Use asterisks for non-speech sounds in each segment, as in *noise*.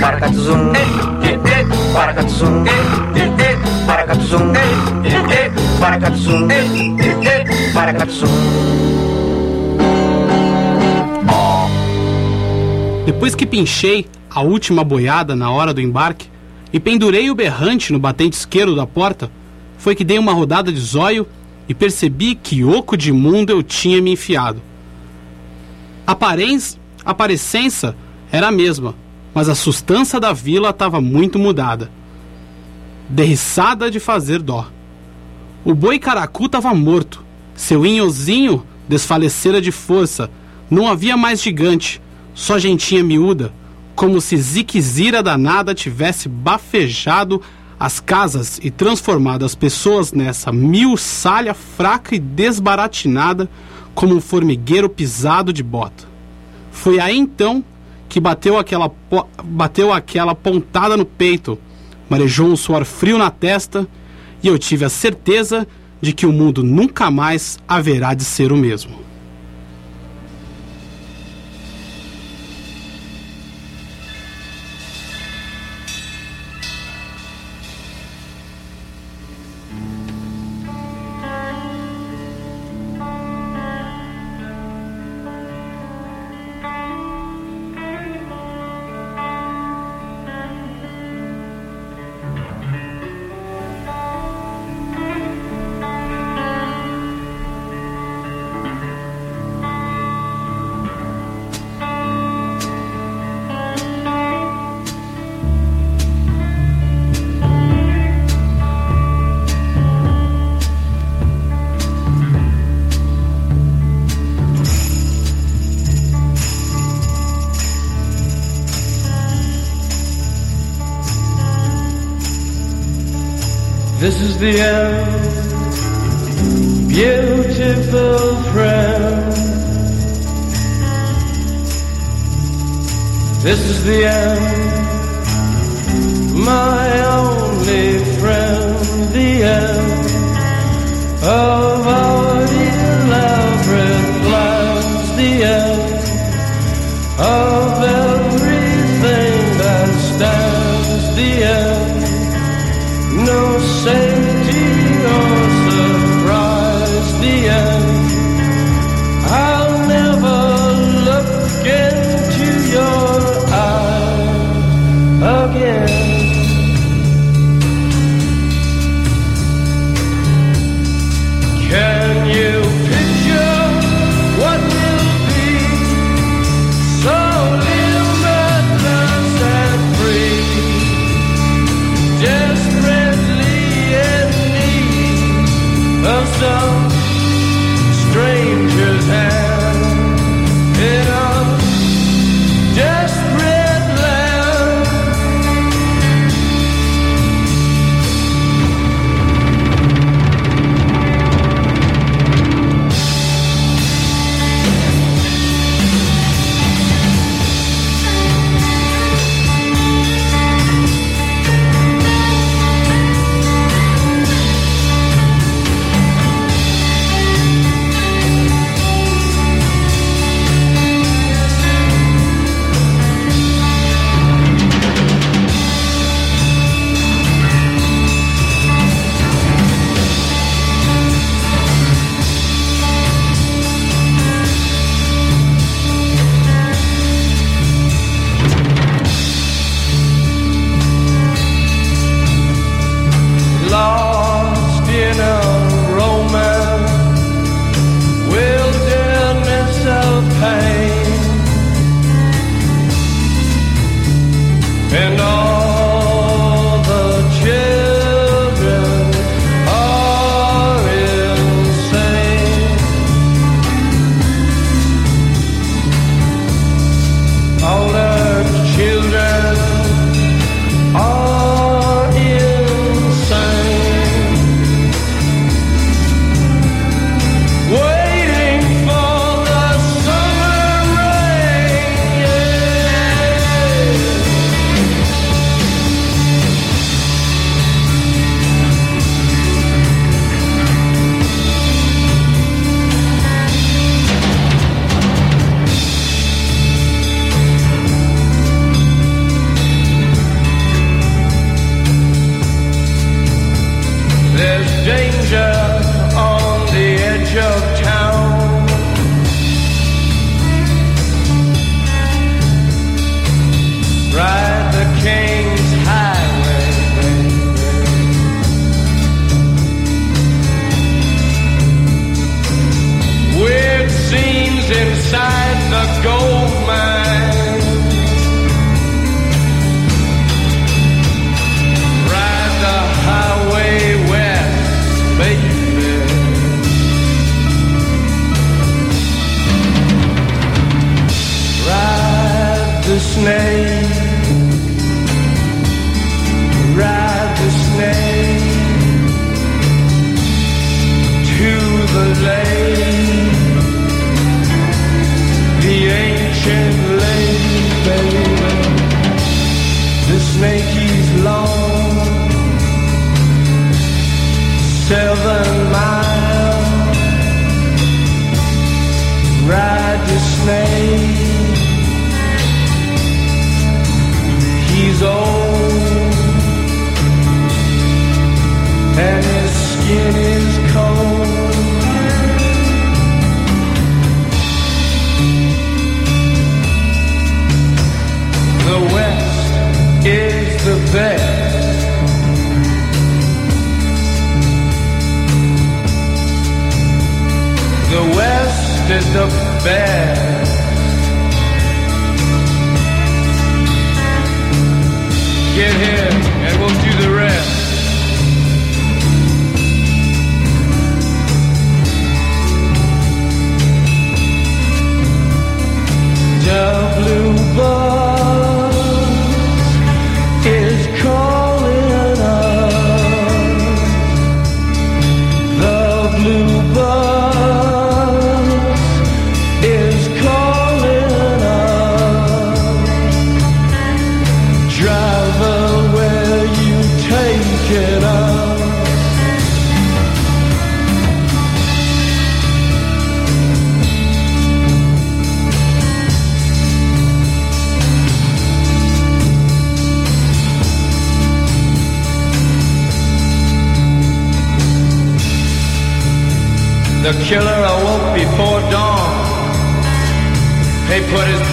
Paracatuzum, paracatuzum, paracatuzum, paracatuzum, paracatuzum. Depois que pinchei a última boiada na hora do embarque e pendurei o berrante no batente esquerdo da porta, foi que dei uma rodada de zóio e percebi que oco de mundo eu tinha me enfiado. A parecença era a mesma, mas a sustância da vila estava muito mudada. Derriçada de fazer dó. O boi caracu estava morto, seu inhozinho desfalecera de força, não havia mais gigante, só gentinha miúda, como se Ziquezira danada tivesse bafejado as casas e transformado as pessoas nessa salha fraca e desbaratinada como um formigueiro pisado de bota. Foi aí então que bateu aquela, bateu aquela pontada no peito, marejou um suor frio na testa e eu tive a certeza de que o mundo nunca mais haverá de ser o mesmo. End, beautiful friend. This is the end, my only friend, the end of our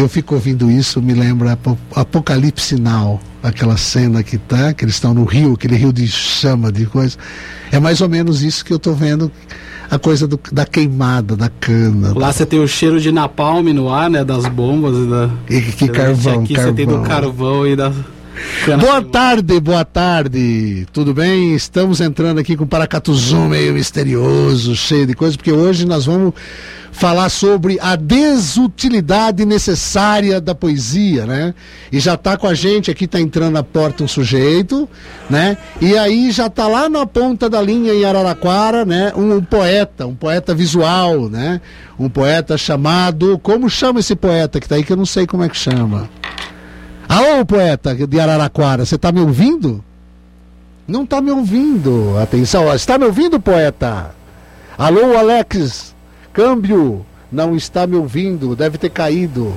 eu fico ouvindo isso, me lembra Apo- Apocalipse Now, aquela cena que tá, que eles estão no rio, aquele rio de chama, de coisa. É mais ou menos isso que eu tô vendo, a coisa do- da queimada, da cana. Lá você tem o cheiro de napalm no ar, né? Das bombas e da. E que carvão, Aqui você tem do carvão. carvão e da. Boa de- tarde, boa tarde. Tudo bem? Estamos entrando aqui com o Paracatuzum meio misterioso, cheio de coisas, porque hoje nós vamos falar sobre a desutilidade necessária da poesia, né? E já tá com a gente aqui, tá entrando na porta um sujeito, né? E aí já tá lá na ponta da linha em Araraquara, né? Um, um poeta, um poeta visual, né? Um poeta chamado, como chama esse poeta que tá aí que eu não sei como é que chama? Alô, poeta de Araraquara, você está me ouvindo? Não está me ouvindo. Atenção, está me ouvindo, poeta? Alô, Alex, câmbio, não está me ouvindo, deve ter caído.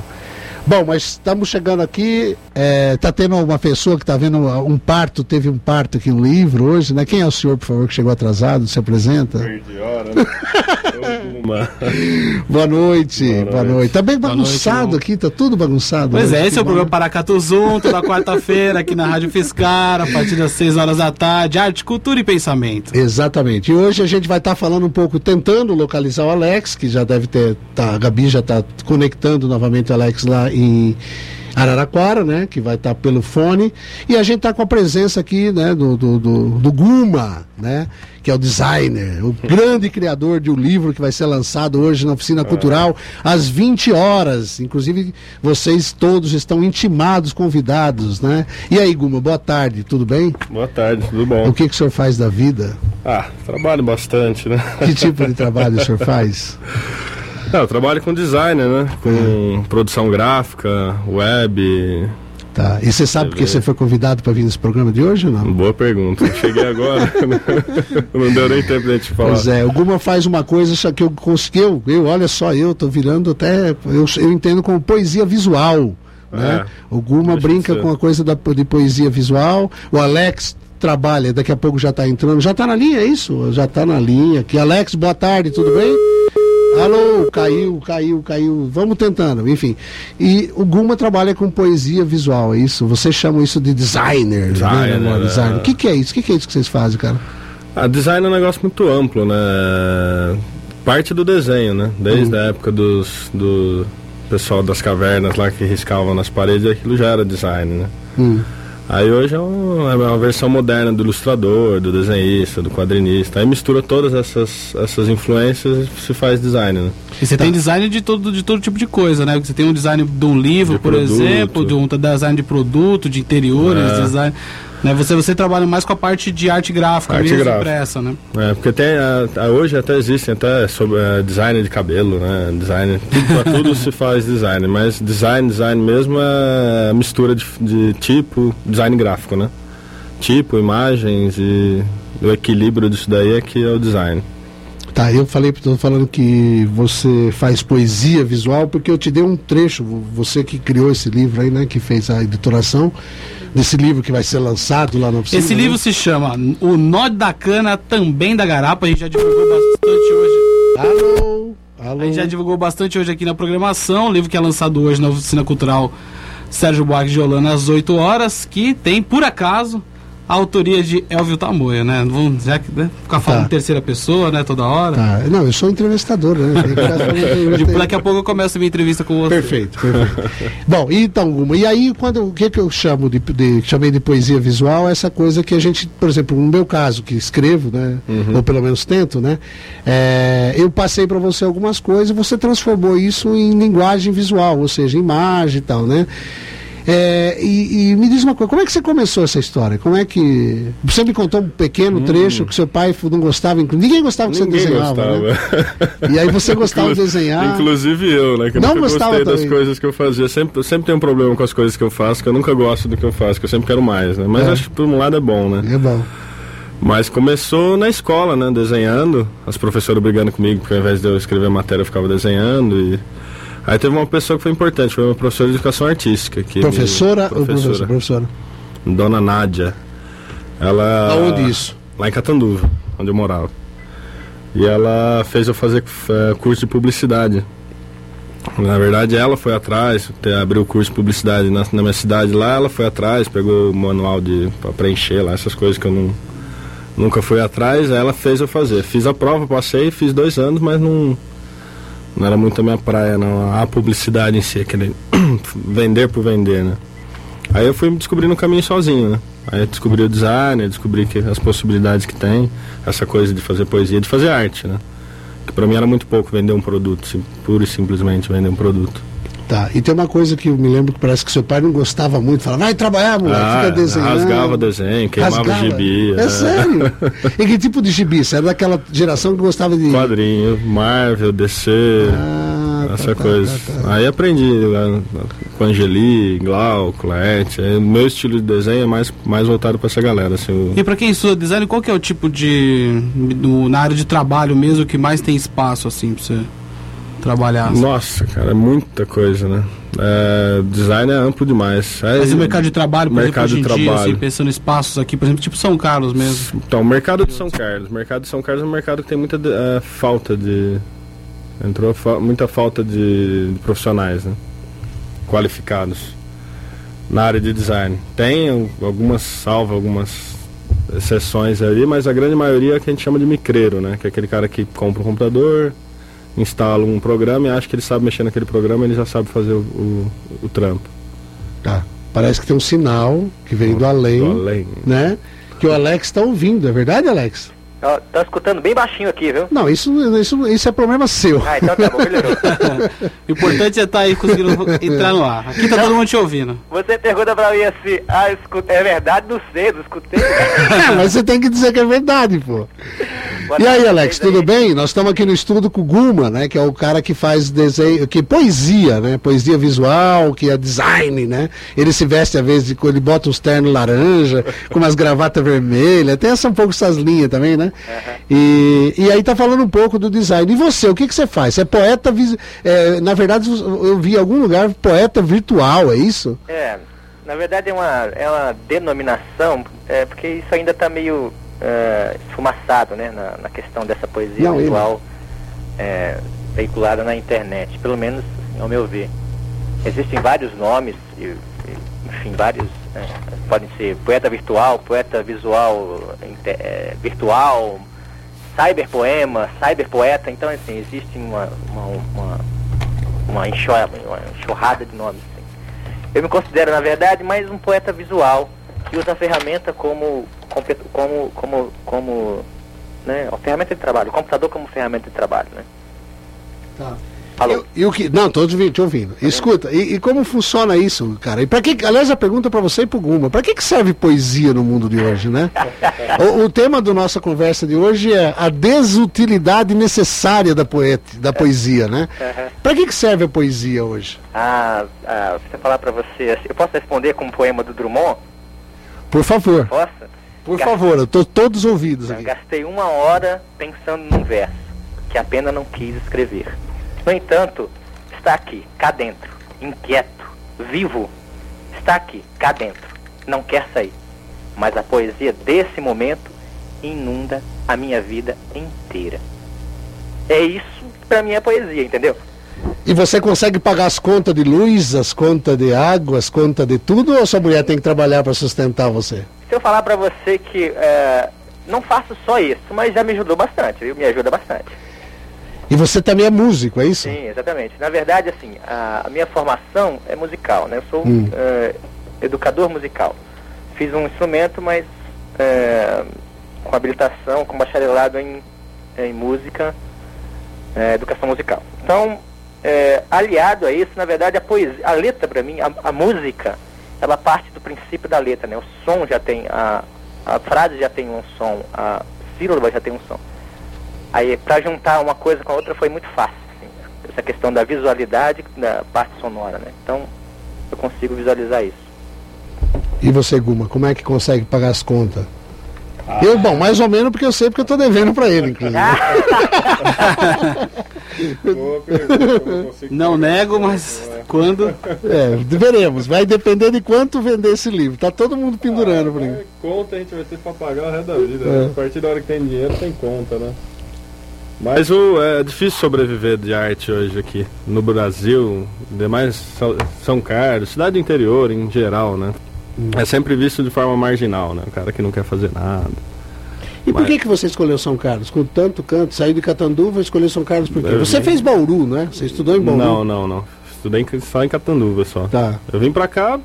Bom, mas estamos chegando aqui. É, tá tendo uma pessoa que está vendo um parto, teve um parto aqui no livro hoje, né? Quem é o senhor, por favor, que chegou atrasado? Se apresenta? Perdi hora, né? *laughs* Boa noite, boa Boa noite. noite. Tá bem noite, bagunçado irmão. aqui, tá tudo bagunçado. Pois hoje, é, esse que é o programa Paracatu Zoom, toda quarta-feira aqui na Rádio Fiscar, a partir das 6 horas da tarde, arte, cultura e pensamento. Exatamente. E hoje a gente vai estar falando um pouco, tentando localizar o Alex, que já deve ter. Tá, a Gabi já está conectando novamente o Alex lá em Araraquara, né? Que vai estar pelo fone. E a gente está com a presença aqui, né? Do, do, do, do Guma, né? Que é o designer, o *laughs* grande criador de um livro que vai ser lançado hoje na Oficina Cultural às 20 horas. Inclusive, vocês todos estão intimados, convidados, né? E aí, Guma, boa tarde, tudo bem? Boa tarde, tudo bom? O que, que o senhor faz da vida? Ah, trabalho bastante, né? Que tipo de trabalho o senhor *laughs* faz? Não, eu trabalho com designer, né? Com produção gráfica, web. Tá. E você sabe porque você foi convidado para vir nesse programa de hoje ou não? Boa pergunta. Eu Cheguei agora, né? *laughs* não deu nem tempo de te falar. Pois é, o Guma faz uma coisa só que eu consegui, eu, olha só, eu tô virando até, eu, eu entendo como poesia visual, né? É. O Guma Deixa brinca com a coisa da, de poesia visual, o Alex trabalha, daqui a pouco já tá entrando, já tá na linha, é isso? Já tá na linha aqui. Alex, boa tarde, tudo bem? Alô, caiu, caiu, caiu. Vamos tentando, enfim. E o Guma trabalha com poesia visual, é isso? Vocês chamam isso de designer, Designer, né? é. Designer. O que, que é isso? O que, que é isso que vocês fazem, cara? A design é um negócio muito amplo, né? Parte do desenho, né? Desde Hum. a época dos, do pessoal das cavernas lá que riscavam nas paredes, aquilo já era design, né? Hum. Aí hoje é uma, é uma versão moderna do ilustrador, do desenhista, do quadrinista. Aí mistura todas essas, essas influências e se faz design, né? E você tem design de todo, de todo tipo de coisa, né? Você tem um design de um livro, De por produto. exemplo, de um design de produto, de interiores, É. design. Né? Você, você trabalha mais com a parte de arte gráfica Arte mesmo, gráfica. impressa, né? É, porque tem, a- a- hoje até existem até sobre é, design de cabelo, né? Design, tudo, pra tudo se *laughs* faz design, mas design, design mesmo é a mistura de, de tipo, design gráfico, né? Tipo, imagens e o equilíbrio disso daí é que é o design. Tá, eu falei, tô falando que você faz poesia visual porque eu te dei um trecho, vo- você que criou esse livro aí, né, que fez a editoração desse livro que vai ser lançado lá na oficina. Esse né? livro se chama O Nó da Cana, também da Garapa. A gente já divulgou bastante hoje. Alô, alô. A gente já divulgou bastante hoje aqui na programação. O livro que é lançado hoje na Oficina Cultural Sérgio Buarque de Holanda às 8 horas, que tem, por acaso, a autoria de Elvio Tamoio, né? Não Vamos já que, né, ficar falando Tá. em terceira pessoa, né? Toda hora. Tá, não, eu sou entrevistador, né? *laughs* Tipo, daqui a pouco eu começo a minha entrevista com você. Perfeito, perfeito. Bom, então, e aí quando o que, que eu chamo de, de chamei de poesia visual, essa coisa que a gente, por exemplo, no meu caso, que escrevo, né, ou pelo menos tento, né, é, eu passei para você algumas coisas e você transformou isso em linguagem visual, ou seja, imagem e tal, né? É, e, e me diz uma coisa, como é que você começou essa história? Como é que. Você me contou um pequeno trecho que seu pai não gostava, ninguém gostava que Hum. Ninguém você desenhava. gostava. Né? E aí você gostava de desenhar. Inclusive eu, né? Que Não gostava gostei das coisas que eu fazia. Sempre, sempre tenho um problema com as coisas que eu faço, que eu nunca gosto do que eu faço, que eu sempre quero mais, né? Mas É. acho que por um lado é bom, né? É bom. Mas começou na escola, né? Desenhando. As professoras brigando comigo, porque ao invés de eu escrever matéria, eu ficava desenhando. E... Aí teve uma pessoa que foi importante, foi uma professora de educação artística. Que me- Professora ou professora, professora? Dona Nádia. Ela. Aonde isso? Lá em Catanduva, onde eu morava. E ela fez eu fazer eh, curso de publicidade. Na verdade, ela foi atrás, abriu o curso de publicidade na, na minha cidade lá, ela foi atrás, pegou o manual de para preencher lá, essas coisas que eu não, nunca fui atrás, aí ela fez eu fazer. Fiz a prova, passei, fiz dois anos, mas não, não era muito a minha praia, não. A publicidade em si, aquele *clears throat* vender por vender, né? Aí eu fui descobrindo o caminho sozinho, né? Aí eu descobri o design, descobri que as possibilidades que tem, essa coisa de fazer poesia, de fazer arte, né? Que pra mim era muito pouco vender um produto, pura e simplesmente vender um produto. Tá. E tem uma coisa que eu me lembro que parece que seu pai não gostava muito. Falava, vai trabalhar, moleque, Ah, fica desenhando. rasgava desenho, queimava Rasgava? gibi. É, sério? *laughs* e que tipo de gibi? Você era daquela geração que gostava de. Quadrinho, Marvel, DC, Ah, tá, essa tá, coisa. tá, tá. Aí aprendi lá com Angeli, Glauco, Laerte. Aí O meu estilo de desenho é mais, mais voltado pra essa galera. Assim, o- E pra quem estuda design, qual que é o tipo de. do- na área de trabalho mesmo que mais tem espaço, assim, pra você trabalhar? assim? Nossa, cara, é muita coisa, né? É, design é amplo demais. Aí- Mas o mercado de trabalho, por mercado exemplo, hoje em de dia, trabalho. assim, pensando em espaços aqui, por exemplo, tipo São Carlos mesmo. Então, o mercado de São Carlos. O mercado de São Carlos é um mercado que tem muita eh, falta de, Entrou fa muita falta de, de profissionais, né? Qualificados na área de design. Tem al- algumas salva, algumas exceções ali, mas a grande maioria é que a gente chama de micreiro, né? Que é aquele cara que compra um computador, instala um programa e acha que ele sabe mexer naquele programa, ele já sabe fazer o, o, o trampo. Tá. Parece que tem um sinal que vem do além, Do além. né? Que o Alex está ouvindo, é verdade, Alex? Tá escutando bem baixinho aqui, viu? Não, isso, isso, isso é problema seu. Ah, então tá bom, melhorou. *laughs* O importante é estar aí conseguindo entrar no ar. Aqui tá todo mundo te ouvindo. Você pergunta pra mim assim, ah, escu- é verdade? Não sei, não escutei. *laughs* É, mas você tem que dizer que é verdade, pô. Boa E aí, Alex, tudo aí. bem? Nós estamos aqui no estudo com o Guma, né? Que é o cara que faz desenho, que poesia, né? Poesia visual, que é design, né? Ele se veste às vezes, de- ele bota uns ternos laranja, *laughs* com umas gravatas vermelhas, tem essa, um pouco essas linhas também, né? E, e aí tá falando um pouco do design. E você, o que, que você faz? Você é poeta, é, na verdade, eu vi em algum lugar poeta virtual, é isso? É, na verdade é uma, é uma denominação, é, porque isso ainda está meio é, esfumaçado, né, na, na questão dessa poesia Não, visual é, veiculada na internet, pelo menos assim, ao meu ver. Existem vários nomes, e, enfim, vários, é, podem ser poeta virtual, poeta visual é, virtual, cyberpoema, cyberpoeta, então assim, existe uma, uma, uma, uma, enxurrada, uma enxurrada de nomes. assim. Eu me considero, na verdade, mais um poeta visual que usa a ferramenta como como como como né, a ferramenta de trabalho, o computador como ferramenta de trabalho, né? Tá. Alô? E, e o que, não, tô te ouvindo. ouvindo. Escuta, e, e como funciona isso, cara? E para que, aliás, a pergunta para você e pro Guma, para que, que serve poesia no mundo de hoje, né? *laughs* o, o tema da nossa conversa de hoje é a desutilidade necessária da, poeta, da poesia, né? Para que, que serve a poesia hoje? Ah, ah, se eu falar pra você, eu posso responder com um poema do Drummond? Por favor, Posso? Por Ga- favor, eu tô todos ouvidos aqui. gastei uma hora pensando num verso que a pena não quis escrever. No entanto, está aqui, cá dentro, inquieto, vivo. Está aqui, cá dentro, não quer sair. Mas a poesia desse momento inunda a minha vida inteira. É isso que pra mim é poesia, entendeu? E você consegue pagar as contas de luz, as contas de água, as contas de tudo, ou sua mulher tem que trabalhar para sustentar você? Se eu falar pra você que é, não faço só isso, mas já me ajudou bastante, viu? Me ajuda bastante. E você também é músico, é isso? Sim, exatamente. Na verdade, assim, a, minha formação é musical, né? Eu sou Hum. eh, educador musical. Fiz um instrumento, mas eh, com habilitação, com bacharelado em, em música, eh, educação musical. Então, aliado a isso, na verdade, a poesia, a letra para mim, a, a música, ela parte do princípio da letra, né? O som já tem, a, a frase já tem um som, a sílaba já tem um som. Aí, para juntar uma coisa com a outra foi muito fácil. assim, essa questão da visualidade da parte sonora, né? Então, eu consigo visualizar isso. E você, Guma, como é que consegue pagar as contas? Eu, bom, mais ou menos porque eu sei porque eu tô devendo pra ele, inclusive. Boa pergunta, eu não consigo Não nego, mas quando. É, veremos. Vai depender de quanto vender esse livro. Tá todo mundo pendurando por aí. É, conta a gente vai ter pra pagar o resto da vida. É. né? A partir da hora que tem dinheiro, tem conta, né? Mas o, é difícil sobreviver de arte hoje aqui. No Brasil, demais São- São Carlos, cidade do interior em geral, né? É sempre visto de forma marginal, né? O cara que não quer fazer nada. E por que, que você escolheu São Carlos? Com tanto canto, saiu de Catanduva e escolheu São Carlos por quê? Eu Você vim- fez Bauru, né? Você estudou em Bauru? Não, não, não. Estudei só em Catanduva só. Tá. Eu vim pra cá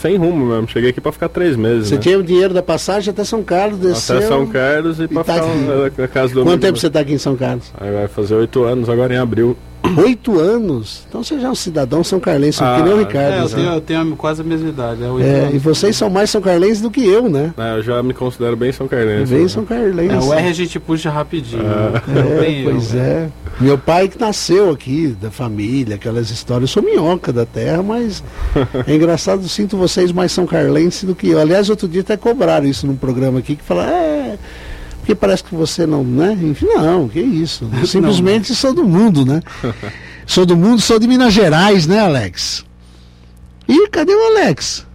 sem rumo mesmo. Cheguei aqui pra ficar três meses. Você né? tinha o dinheiro da passagem até São Carlos, desceu. Até São Carlos e pra tá ficar um- na casa do Quanto tempo você tá aqui em São Carlos? Aí vai fazer oito anos agora em abril. *coughs* Oito anos? Então você já é um cidadão são carlense, Ah, que nem o É, Ricardo. eu né? tenho, eu tenho quase a mesma idade. É, É, e vocês são mais são carlenses do que eu, né? É, eu já me considero bem São Carlense. Bem né? são carlenses. É, o R a gente puxa rapidinho. É, Bem eu, pois né? é. Meu pai que nasceu aqui, da família, aquelas histórias. Eu sou minhoca da terra, mas é engraçado, eu sinto vocês mais são carlense do que eu. Aliás, outro dia até cobraram isso num programa aqui que fala, é. Porque parece que você não, né? Enfim, não, que isso. *laughs* Simplesmente sou do mundo, né? Sou do mundo, sou de Minas Gerais, né, Alex? Ih, cadê o Alex?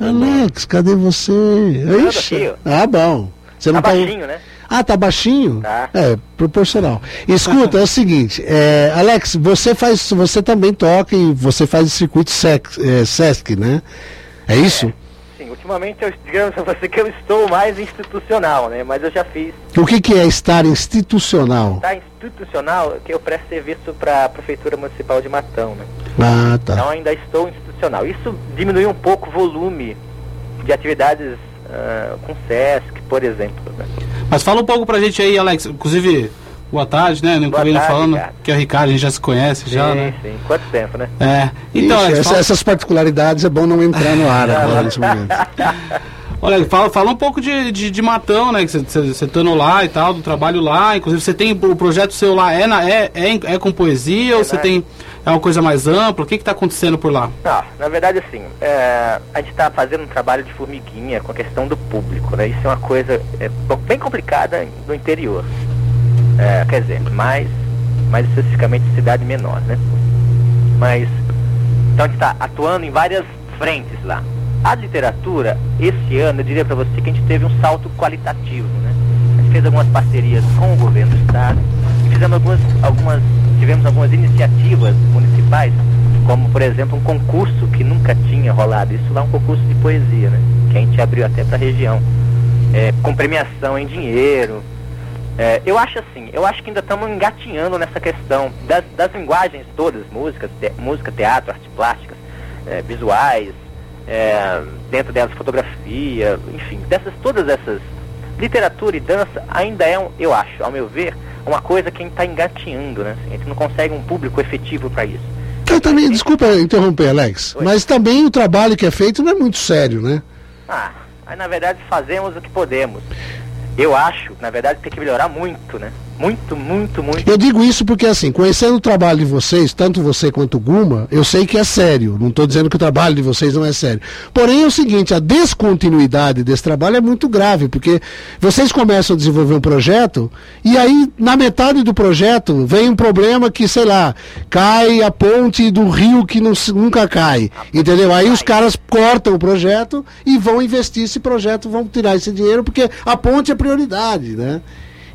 Alex, cadê você? Nada, Ixi. Ah, bom. Você Tá não tá, baixinho, né? Ah, tá baixinho? Tá. É, proporcional. Escuta, é o seguinte, é, Alex, você faz, você também toca e você faz o circuito Sesc, é, Sesc né? É isso? Sim, ultimamente eu digamos a você que eu estou mais institucional, né? Mas eu já fiz O que, que é estar institucional? tá institucional que eu presto serviço para a prefeitura municipal de Matão, né? Ah, Então tá. ainda estou institucional. Isso diminuiu um pouco o volume de atividades ah, com SESC, por exemplo. Né? Mas fala um pouco pra gente aí, Alex. Inclusive, boa tarde, né? Não Boa tarde, falando Ricardo. que é o Ricardo, a gente já se conhece, já, sim, né? sim. Quanto tempo, né? É. Então, Ixi, essa- fala, essas particularidades é bom não entrar no ar agora nesse *laughs* momento. olha, fala, fala um pouco de, de, de Matão, né? Que você estando lá e tal, do trabalho lá. Inclusive, você tem o projeto seu lá, é, na, é, é, é com poesia ou você né? tem. É uma coisa mais ampla? O que que tá acontecendo por lá? Não, na verdade, assim, é, a gente está fazendo um trabalho de formiguinha com a questão do público, né? Isso é uma coisa é, bem complicada no interior. É, quer dizer, mais, mais especificamente cidade menor, né? Mas, então a gente está atuando em várias frentes lá. A literatura, esse ano, eu diria para você que a gente teve um salto qualitativo, né? A gente fez algumas parcerias com o governo do estado, fizemos algumas, algumas, tivemos algumas iniciativas municipais, como por exemplo um concurso que nunca tinha rolado, isso lá é um concurso de poesia, né? Que a gente abriu até para a região, é, com premiação em dinheiro. É, eu acho assim, eu acho que ainda estamos engatinhando nessa questão das, das linguagens todas, músicas, te- música, teatro, artes plásticas, é, visuais, é, dentro delas fotografia, enfim, dessas todas essas literatura e dança ainda é, um, eu acho, ao meu ver, uma coisa que a gente está engatinhando, né? A gente não consegue um público efetivo para isso. Eu também, desculpa interromper, Alex, Oi. mas também o trabalho que é feito não é muito sério, né? Ah, aí na verdade fazemos o que podemos. Eu acho, na verdade, tem que melhorar muito, né? Muito, muito, muito. Eu digo isso porque, assim, conhecendo o trabalho de vocês, tanto você quanto o Guma, eu sei que é sério. Não estou dizendo que o trabalho de vocês não é sério. Porém, é o seguinte: a descontinuidade desse trabalho é muito grave, porque vocês começam a desenvolver um projeto e aí, na metade do projeto, vem um problema que, sei lá, cai a ponte do rio que não nunca cai. Entendeu? Aí os caras cortam o projeto e vão investir esse projeto, vão tirar esse dinheiro, porque a ponte é prioridade, né?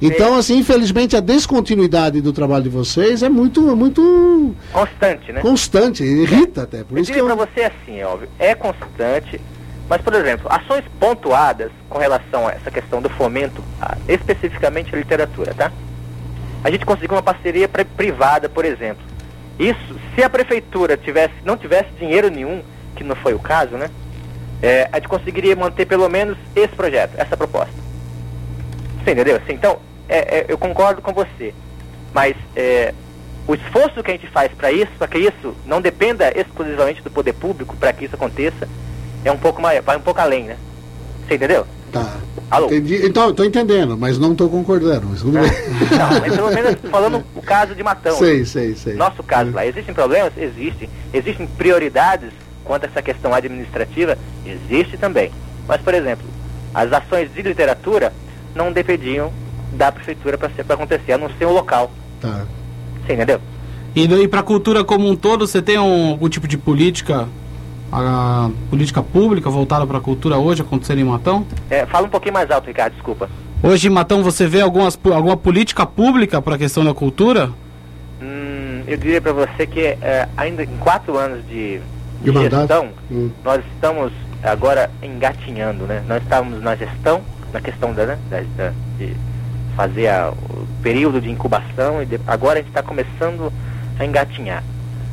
Então, assim, infelizmente, a descontinuidade do trabalho de vocês é muito, muito Constante, né? constante, irrita até. Por Eu isso que diria eu... pra você assim, é óbvio, é constante, mas, por exemplo, ações pontuadas com relação a essa questão do fomento, a- especificamente a literatura, tá? A gente conseguiu uma parceria pri- privada, por exemplo. Isso, se a prefeitura tivesse, não tivesse dinheiro nenhum, que não foi o caso, né? É, a gente conseguiria manter pelo menos esse projeto, essa proposta. Você entendeu? Assim, então, é, é, eu concordo com você. Mas é, o esforço que a gente faz para isso, para que isso não dependa exclusivamente do poder público, para que isso aconteça, é um pouco mais, vai um pouco além, né? Você entendeu? Tá. Alô? Entendi. Então, estou entendendo, mas não estou concordando. Mas. *laughs* Não, mas pelo menos falando o caso de Matão. sei, sei, sei. Nosso caso lá, existem problemas? Existem. Existem prioridades quanto a essa questão administrativa? Existe também. Mas, por exemplo, as ações de literatura não dependiam da prefeitura para acontecer, a não ser o local. Tá. Você entendeu? E daí pra cultura como um todo, você tem um- algum tipo de política, a, política pública voltada pra cultura hoje acontecendo em Matão? É, fala um pouquinho mais alto, Ricardo, desculpa. Hoje em Matão você vê algumas, alguma política pública pra questão da cultura? Hum, eu diria para você que é, ainda em quatro anos de, De gestão, Hum. nós estamos agora engatinhando, né? Nós estávamos na gestão, na questão da, né, da- da- de fazer a- o período de incubação e de- agora a gente está começando a engatinhar.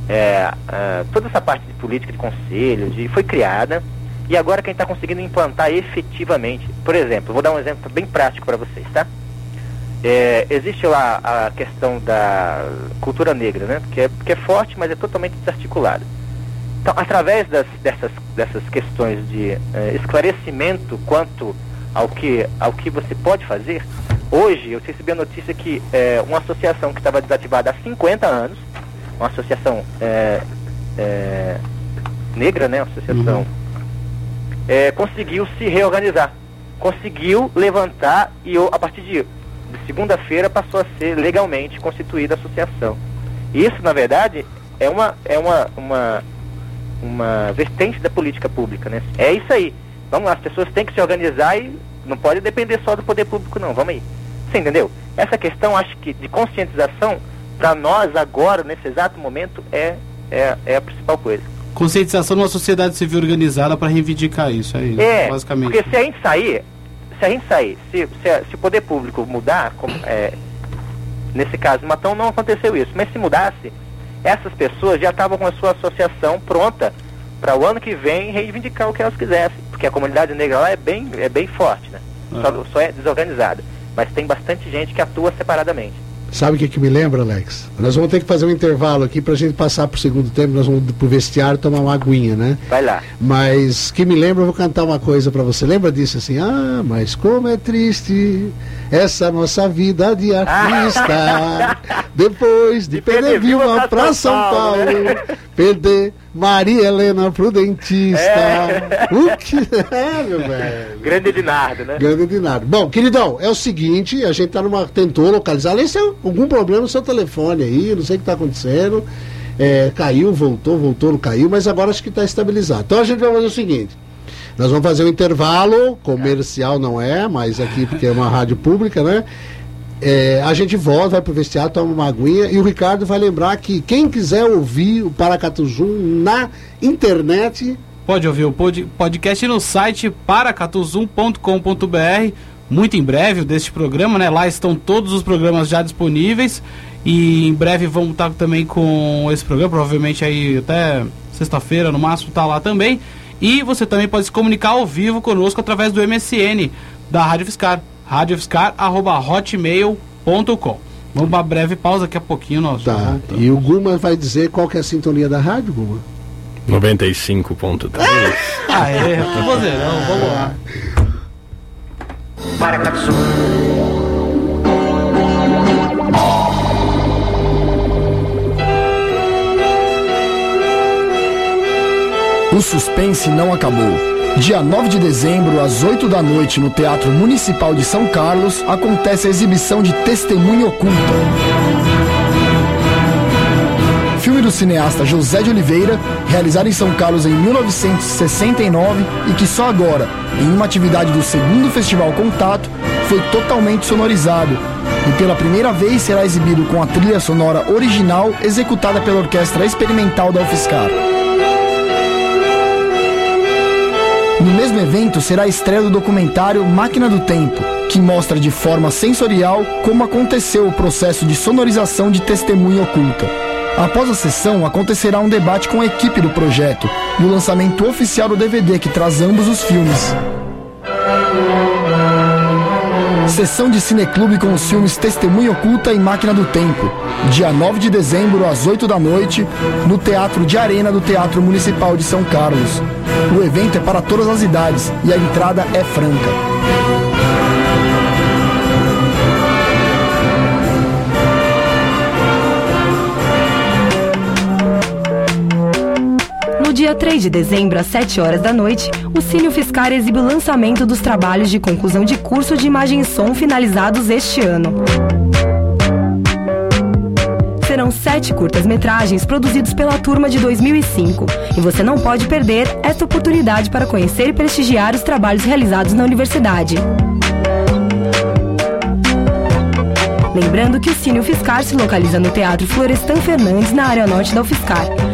É, ah, toda essa parte de política de conselho de, foi criada e agora que a gente está conseguindo implantar efetivamente. Por exemplo, vou dar um exemplo bem prático para vocês, tá? É, existe lá a questão da cultura negra, né? Que é, que é forte, mas é totalmente desarticulada. Então, através das, dessas, dessas questões de eh, esclarecimento quanto ao que, ao que você pode fazer, hoje eu recebi a notícia que eh, uma associação que estava desativada há 50 anos, uma associação eh, eh, negra, né? Uma associação, eh, conseguiu se reorganizar. Conseguiu levantar e o- a partir de, de segunda-feira passou a ser legalmente constituída a associação. Isso, na verdade, é uma, é uma, uma, uma vertente da política pública, né? É isso aí. Vamos lá, as pessoas têm que se organizar e não pode depender só do poder público, não. Vamos aí. Você entendeu? Essa questão, acho que de conscientização, para nós agora, nesse exato momento, é, é, é a principal coisa. Conscientização numa sociedade civil organizada para reivindicar isso, é isso, É, basicamente. porque se a gente sair, se a gente sair, se, se, se o poder público mudar, como, é, nesse caso, Matão não aconteceu isso, mas se mudasse, essas pessoas já estavam com a sua associação pronta para o ano que vem reivindicar o que elas quisessem, porque a comunidade negra lá é bem, é bem forte, né? Só, só é desorganizada, mas tem bastante gente que atua separadamente. Sabe o que, que me lembra, Alex? Nós vamos ter que fazer um intervalo aqui pra gente passar pro segundo tempo, nós vamos pro vestiário tomar uma aguinha, né? Vai lá. Mas que me lembra, eu vou cantar uma coisa pra você. Lembra disso assim? Ah, mas como é triste essa nossa vida de *laughs* artista. Depois de De perder perder Vilma Vilma pra São Paulo, perder Maria Helena pro dentista. É. O que é, meu velho? Grande Edinardo, né? Grande de nada. Bom, queridão, é o seguinte, a gente tá numa. tentou localizar. Além se algum problema no seu telefone aí, não sei o que tá acontecendo. É, caiu, voltou, voltou, não caiu, mas agora acho que está estabilizado. Então a gente vai fazer o seguinte. Nós vamos fazer um intervalo, comercial não é, mas aqui porque é uma rádio pública, né? É, a gente volta, vai pro vestiário, toma uma aguinha e o Ricardo vai lembrar que quem quiser ouvir o Paracatu Zoom na internet, Pode ouvir o pod- podcast no site paracatuzum.com.br. Muito em breve deste programa, né? Lá estão todos os programas já disponíveis. E em breve vamos estar também com esse programa, provavelmente aí até sexta-feira no máximo tá lá também. E você também pode se comunicar ao vivo conosco através do MSN da Rádio Fiscar, radiofiscar@hotmail.com. Vamos para uma breve pausa, daqui a pouquinho nós tá. voltamos. E o Guma vai dizer qual que é a sintonia da rádio, Guma. 95.3. Ah, é, que vozeirão, vamos lá. Paracatu Zoom. O suspense não acabou. Dia 9 de dezembro, às 8 da noite, no Teatro Municipal de São Carlos, acontece a exibição de Testemunha Oculta. Filme do cineasta José de Oliveira, realizado em São Carlos em 1969 e que só agora, em uma atividade do segundo Festival Contato, foi totalmente sonorizado. E pela primeira vez será exibido com a trilha sonora original executada pela Orquestra Experimental da UFSCar. No mesmo evento será a estreia do documentário Máquina do Tempo, que mostra de forma sensorial como aconteceu o processo de sonorização de Testemunha Oculta. Após a sessão, acontecerá um debate com a equipe do projeto e o lançamento oficial do DVD que traz ambos os filmes. Sessão de Cineclube com os filmes Testemunha Oculta e Máquina do Tempo. Dia 9 de dezembro, às 8 da noite, no Teatro de Arena do Teatro Municipal de São Carlos. O evento é para todas as idades e a entrada é franca. Dia 3 de dezembro, às 7 horas da noite, o Cine Fiscar exibe o lançamento dos trabalhos de conclusão de curso de imagem e som finalizados este ano. Serão sete curtas-metragens produzidos pela turma de 2005 e você não pode perder esta oportunidade para conhecer e prestigiar os trabalhos realizados na universidade. Lembrando que o Cine UFSCar se localiza no Teatro Florestan Fernandes, na área norte da UFSCar.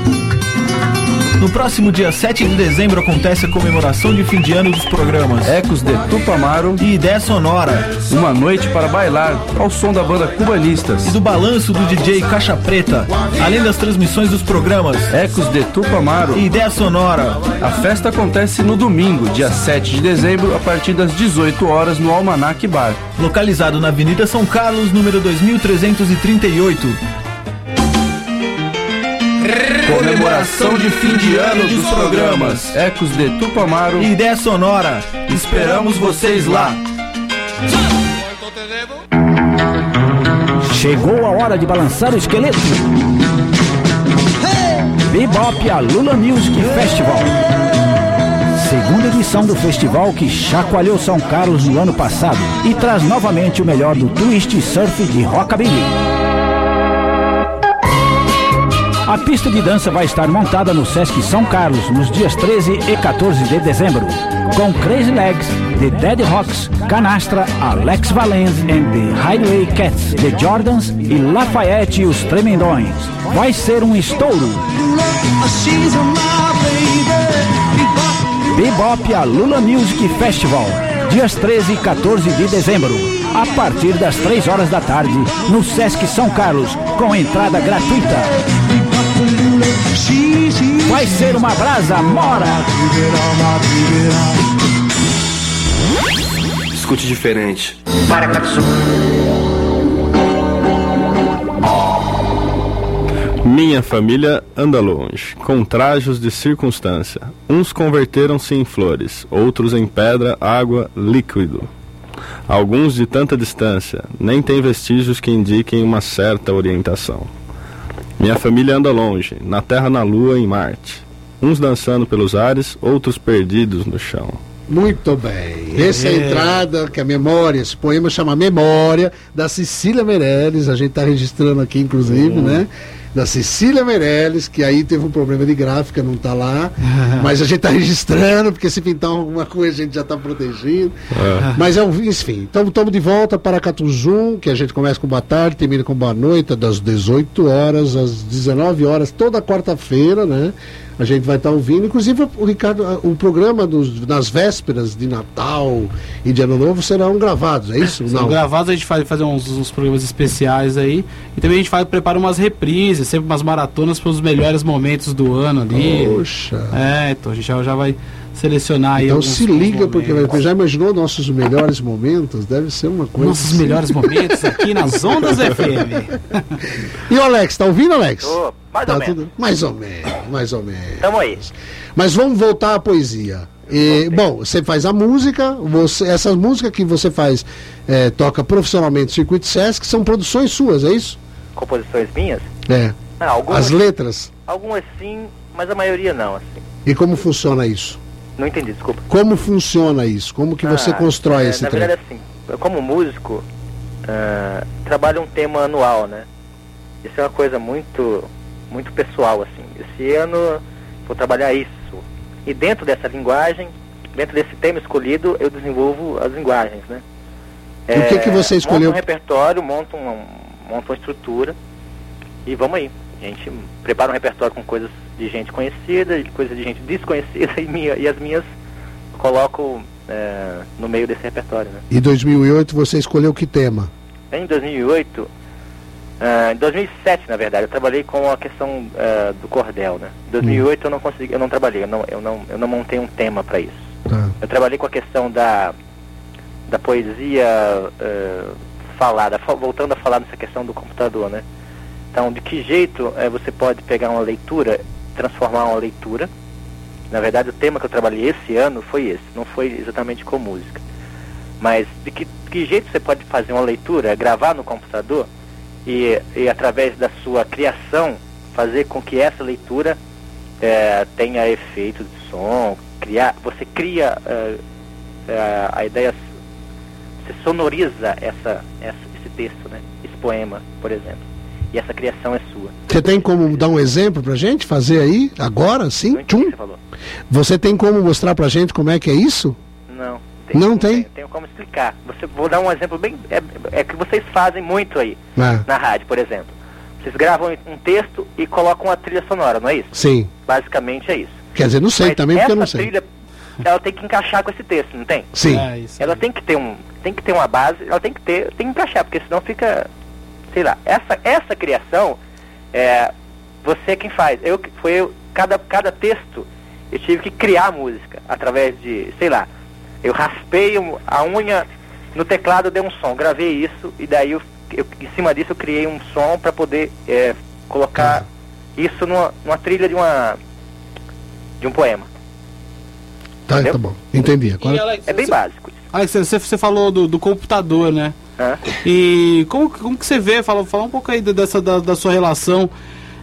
No próximo dia 7 de dezembro acontece a comemoração de fim de ano dos programas Ecos de Tupamaro, e Ideia Sonora uma noite para bailar ao som da banda Cubanistas. e do balanço do DJ Caixa Preta, além das transmissões dos programas Ecos de Tupamaro. e Ideia Sonora. A festa acontece no domingo, dia 7 de dezembro, a partir das 18 horas no Almanac Bar. Localizado na Avenida São Carlos, número 2338. Comemoração de fim de ano dos programas Ecos de Tupamaro. E Ideia Sonora. Esperamos vocês lá. Chegou a hora de balançar o esqueleto. Bebop a Lula Music Festival. Segunda edição do festival que chacoalhou São Carlos no ano passado e traz novamente o melhor do twist surf de rockabilly. A pista de dança vai estar montada no Sesc São Carlos nos dias 13 e 14 de dezembro, com Crazy Legs, The Dead Rocks, Canastra, Alex Valens and The Highway Cats, The Jordans e Lafayette e os Tremendões. Vai ser um estouro. Bebop a Lula Music Festival, dias 13 e 14 de dezembro, a partir das 3 horas da tarde, no Sesc São Carlos, com entrada gratuita. Vai ser uma brasa mora! Escute diferente. Paracatuzum. Minha família anda longe, com trajos de circunstância. Uns converteram-se em flores, outros em pedra, água, líquido. Alguns de tanta distância, nem têm vestígios que indiquem uma certa orientação. Minha família anda longe, na terra, na lua, em Marte. Uns dançando pelos ares, outros perdidos no chão. Muito bem. Essa é a entrada, que é a memória, esse poema chama Memória, da Cecília Meirelles, a gente está registrando aqui, inclusive, né? Da Cecília Meirelles, que aí teve um problema de gráfica, não está lá, *laughs* mas a gente está registrando, porque se pintar alguma coisa a gente já está protegido. Mas é um, enfim, então estamos de volta para Catuzum, que a gente começa com boa tarde, termina com boa noite, das 18 horas às 19 horas, toda quarta-feira, né? A gente vai estar ouvindo, inclusive o Ricardo, o programa dos, nas vésperas de Natal e de Ano Novo serão gravados, é isso? *laughs* São gravados, a gente faz fazer uns, uns programas especiais aí. E também a gente faz, prepara umas reprises, sempre umas maratonas para os melhores momentos do ano ali. Poxa. É, então a gente já, já vai selecionar aí. Então alguns- se liga, porque momentos. já imaginou nossos melhores momentos? Deve ser uma coisa. Nossos assim. melhores momentos aqui nas Ondas *laughs* FM. E o Alex, tá ouvindo, Alex? Tô, mais Tá ou menos. tudo- Mais ou menos, mais ou menos. Tamo aí. Mas vamos voltar à poesia. E, bom, você faz a música, você, essas músicas que você faz, é, toca profissionalmente no Circuito Sesc, são produções suas, é isso? Composições minhas? É. Não, algumas, As letras. algumas sim, mas a maioria não, assim. E como funciona isso? Não entendi, desculpa. Como funciona isso? Como que você Ah, constrói é, esse Na trem? verdade, assim, eu como músico, ah, trabalho um tema anual, né? Isso é uma coisa muito, muito pessoal, assim. Esse ano vou trabalhar isso. E dentro dessa linguagem, dentro desse tema escolhido, eu desenvolvo as linguagens, né? O que que você escolheu? Monto um repertório, monto uma, monto uma estrutura e vamos aí. A gente prepara um repertório com coisas de gente conhecida, de coisas de gente desconhecida *laughs* e, minha, e as minhas eu coloco é, no meio desse repertório, né? Em 2008 você escolheu que tema? Em 2008, ah, em 2007 na verdade, eu trabalhei com a questão ah, do cordel, né? Em 2008 eu não consegui, eu não trabalhei, eu não, eu não, eu não montei um tema para isso. Tá. Eu trabalhei com a questão da, da poesia eh, falada, fa- voltando a falar nessa questão do computador, né? Então, de que jeito eh, você pode pegar uma leitura, transformar uma leitura? Na verdade, o tema que eu trabalhei esse ano foi esse, não foi exatamente com música. Mas de que, que jeito você pode fazer uma leitura, gravar no computador e, e através da sua criação fazer com que essa leitura eh, tenha efeito de som, criar, você cria eh, eh, a ideia, você sonoriza essa, essa, esse texto, né? Esse poema, por exemplo. E essa criação é sua. Você tem como dar um exemplo pra gente? Fazer aí, agora, sim? Tchum? você falou. Você tem como mostrar pra gente como é que é isso? Não. Não tem? Tenho, tenho como explicar. Você, vou dar um exemplo bem. É, é que vocês fazem muito aí, Ah, na rádio, por exemplo. Vocês gravam um texto e colocam uma trilha sonora, não é isso? sim. Basicamente é isso. Quer dizer, não sei Mas também porque eu não sei. trilha, ela tem que encaixar com esse texto, não tem? Sim. É, isso Ela tem que ter um, tem que ter uma base, ela tem que ter, tem que encaixar, porque senão fica, sei lá. Essa, essa criação, é, você é quem faz. Eu foi eu, cada, cada texto eu tive que criar a música através de, sei lá. Eu raspei a unha no teclado, dei um som, gravei isso e daí eu, eu- em cima disso eu criei um som para poder é, colocar isso numa, numa trilha de uma de um poema. Tá, Entendeu? tá bom. Entendi. Agora, É bem básico isso. Alex, você, você falou do, do computador, né? Hã? E como, como que você vê, fala, fala um pouco aí dessa, da, da sua relação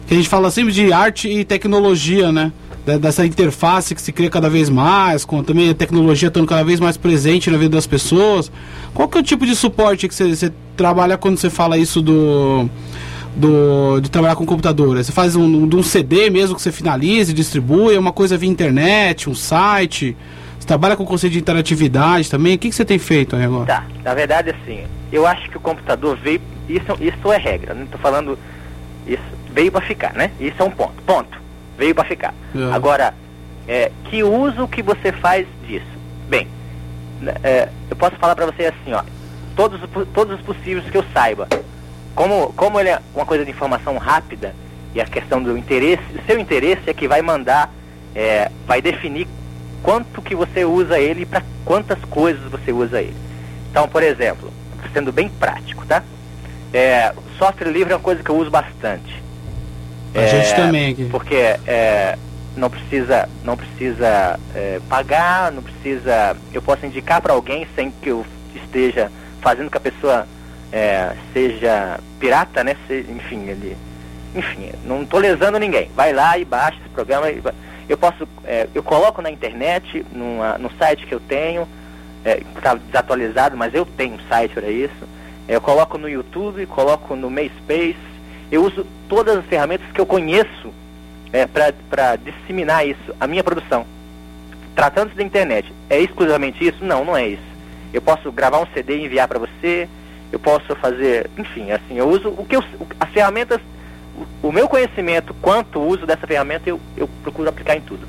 Que a gente fala sempre de arte e tecnologia, né? Dessa interface que se cria cada vez mais, com também a tecnologia estando cada vez mais presente na vida das pessoas. Qual que é o tipo de suporte que você trabalha quando você fala isso do, do de trabalhar com computador? Você faz um, um CD mesmo que você finaliza e distribui? É uma coisa via internet, um site? Trabalha com conceito de interatividade também? O que, que você tem feito aí agora? Tá, na verdade, assim, eu acho que o computador veio. Isso, isso é regra, não tô falando. Isso veio para ficar, né? Isso é um ponto. Ponto. Veio para ficar. É. Agora, é, que uso que você faz disso? Bem, né, é, eu posso falar para você assim, ó. Todos, todos os possíveis que eu saiba. Como, como ele é uma coisa de informação rápida e a questão do interesse, o seu interesse é que vai mandar, é, vai definir quanto que você usa ele e para quantas coisas você usa ele. Então, por exemplo, sendo bem prático, tá? É, software livre é uma coisa que eu uso bastante. A gente também aqui. Porque é, não precisa, não precisa é, pagar, não precisa. Eu posso indicar para alguém sem que eu esteja fazendo que a pessoa é, seja pirata, né? Se- enfim, ele, enfim, não estou lesando ninguém. Vai lá e baixa esse programa. e Eu posso, é, eu coloco na internet, numa, no site que eu tenho, está desatualizado, mas eu tenho um site para isso. É, Eu coloco no YouTube, coloco no MySpace. Eu uso todas as ferramentas que eu conheço é, para disseminar isso, a minha produção. Tratando-se da internet, é exclusivamente isso? Não, não é isso. Eu posso gravar um CD e enviar para você. Eu posso fazer, enfim, assim, eu uso o que eu, as ferramentas, o, meu conhecimento quanto o uso dessa ferramenta eu, eu procuro aplicar em tudo.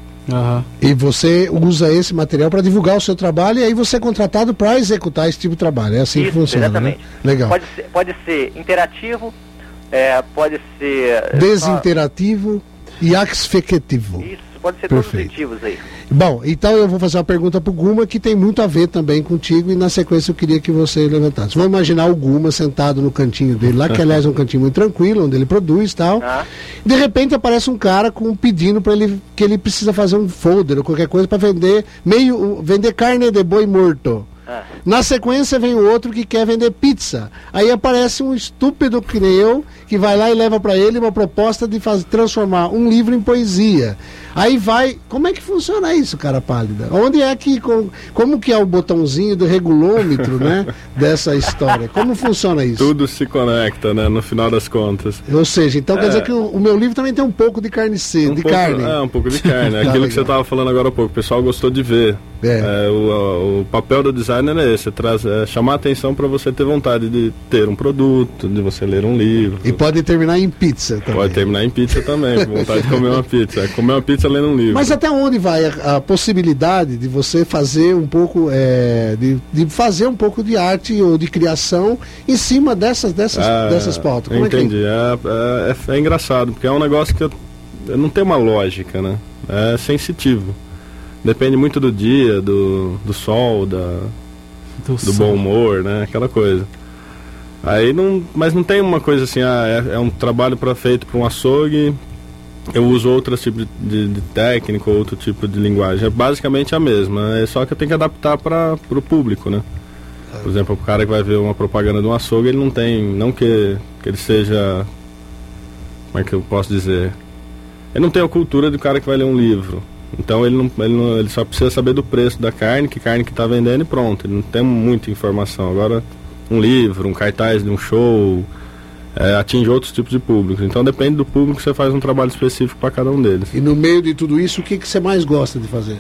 E você usa esse material para divulgar o seu trabalho e aí você é contratado para executar esse tipo de trabalho. É assim que Isso, funciona. exatamente. Né? Legal. Pode ser, pode ser interativo, é, pode ser é, só- Desinterativo e exficativo. Isso, pode ser Perfeito. todos positivos aí. Bom, então eu vou fazer uma pergunta pro Guma que tem muito a ver também contigo e na sequência eu queria que você levantasse. Vamos imaginar o Guma sentado no cantinho dele lá, que aliás é um cantinho muito tranquilo, onde ele produz e tal. Ah, De repente aparece um cara com pedindo para ele que ele precisa fazer um folder ou qualquer coisa para vender meio vender carne de boi morto. Ah. Na sequência vem o outro que quer vender pizza. Aí aparece um estúpido que nem eu, que vai lá e leva para ele uma proposta de faz, transformar um livro em poesia. Aí vai, como é que funciona isso, cara pálida? Onde é que com- como que é o botãozinho do regulômetro, né, *laughs* dessa história? Como funciona isso? Tudo se conecta, né? No final das contas. Ou seja, então quer É. dizer que o, o meu livro também tem um pouco de carne seca, Um de pouco- carne. É, um pouco de *laughs* carne. Tá Aquilo que você estava falando agora há pouco. O pessoal gostou de ver. É. É, o, o papel do designer é esse, é traz, é chamar a atenção para você ter vontade de ter um produto, de você ler um livro. E pode terminar em pizza também. Pode terminar em pizza também, com vontade de comer uma pizza. É Comer uma pizza lendo um livro. Mas até onde vai a, a possibilidade de você fazer um pouco, é, de, de fazer um pouco de arte ou de criação em cima dessas, dessas, Ah, dessas pautas? Como é que- entendi. É, é, é- é engraçado, porque é um negócio que eu, eu não tem uma lógica, né? É sensitivo. Depende muito do dia, do, do sol, da, Do do bom humor, né? Aquela coisa. Aí não, mas não tem uma coisa assim, ah, é, é um trabalho para feito para um açougue. Eu uso outro tipo de, de, técnica, outro tipo de linguagem. É basicamente a mesma, é só que eu tenho que adaptar para o público, né? Por exemplo, o cara que vai ver uma propaganda de um açougue, ele não tem, não que, que ele seja, como é que eu posso dizer? Ele não tem a cultura do cara que vai ler um livro. Então ele, não, ele, não- ele só precisa saber do preço da carne, que carne que está vendendo e pronto. Ele não tem muita informação. Agora, um livro, um cartaz de um show, é, atinge outros tipos de públicos. Então depende do público, você faz um trabalho específico para cada um deles. E no meio de tudo isso, o que, que você mais gosta de fazer?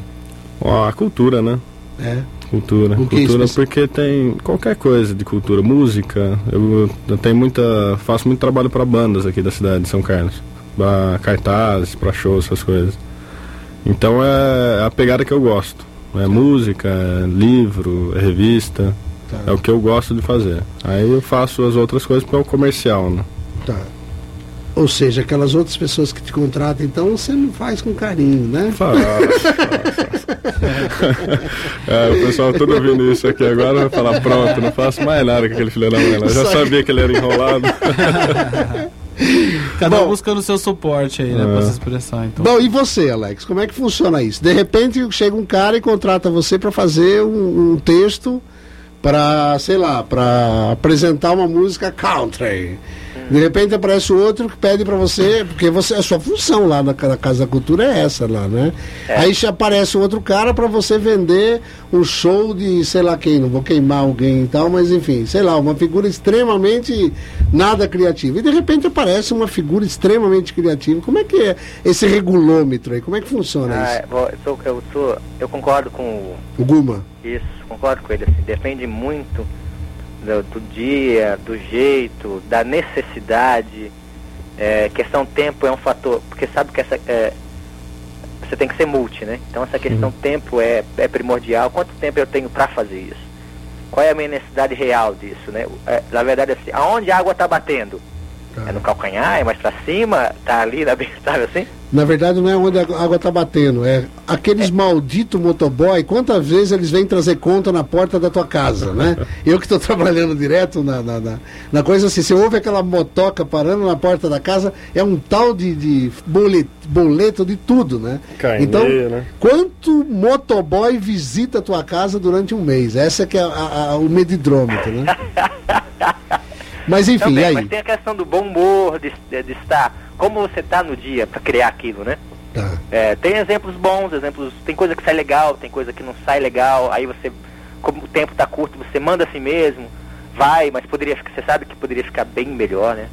Ó, a cultura, né? É. Cultura. O que é cultura especi- porque tem qualquer coisa de cultura, música. Eu, eu tenho muita. faço muito trabalho para bandas aqui da cidade de São Carlos. Pra cartazes, para shows, essas coisas. Então é a pegada que eu gosto. É música, é livro, é revista. Tá. É o que eu gosto de fazer. Aí eu faço as outras coisas para o comercial, né? Tá. Ou seja, aquelas outras pessoas que te contratam, então você não faz com carinho, né? Faço, *laughs* É, o pessoal todo ouvindo isso aqui agora vai falar, pronto, não faço mais nada com aquele filho da mãe lá. Eu já sabia que ele era enrolado. *laughs* Cada um Bom. buscando o seu suporte aí, né? É. Pra se expressar. Então. Bom, e você, Alex? Como é que funciona isso? De repente chega um cara e contrata você para fazer um, um texto para, sei lá, para apresentar uma música country. De repente aparece outro que pede para você, porque você a sua função lá na, na Casa da Cultura é essa lá, né? Aí já aparece outro cara para você vender um show de sei lá quem, não vou queimar alguém e tal, mas enfim, sei lá, uma figura extremamente nada criativa. E de repente aparece uma figura extremamente criativa. Como é que é esse regulômetro aí? Como é que funciona Ah, isso? é, bom, eu, sou, eu, sou, eu concordo com o- O Guma. isso, concordo com ele. Assim, depende muito do, do dia, do jeito, da necessidade. É, questão tempo é um fator, porque sabe que essa, é, você tem que ser multi, né? Então essa questão tempo é, é primordial. Quanto tempo eu tenho para fazer isso? Qual é a minha necessidade real disso, né? É, na verdade, assim, aonde a água está batendo? É no calcanhar, é mais para cima, tá ali, na, *laughs* sabe assim? Na verdade, não é onde a água está batendo, é aqueles malditos motoboy, quantas vezes eles vêm trazer conta na porta da tua casa, né? *laughs* Eu que estou trabalhando direto na, na, na- na coisa assim, você ouve aquela motoca parando na porta da casa, é um tal de, de boleto, boleto de tudo, né? Carneiro, então, né? quanto motoboy visita a tua casa durante um mês? Essa que é a- a- o medidrômetro, né? *laughs* Mas enfim, Também, aí? mas tem a questão do bom humor, de, de- estar, como você está no dia para criar aquilo, né? Tá. É, tem exemplos bons, exemplos, tem coisa que sai legal, tem coisa que não sai legal, aí você, como o tempo está curto, você manda assim mesmo, vai, mas poderia, você sabe que poderia ficar bem melhor, né?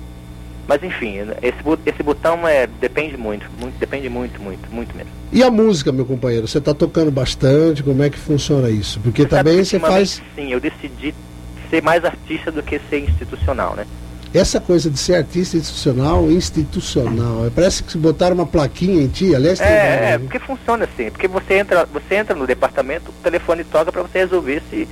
Mas enfim, esse, esse botão é, depende muito, muito, depende muito, muito, muito mesmo. E a música, meu companheiro? Você está tocando bastante? Como é que funciona isso? Porque também você faz Sim, eu decidi ser mais artista do que ser institucional, né? essa coisa de ser artista institucional, institucional. É, Parece que se botaram uma plaquinha em ti, aliás, tem- É, é, porque funciona assim, porque você entra, você entra no departamento, o telefone toca para você resolver se,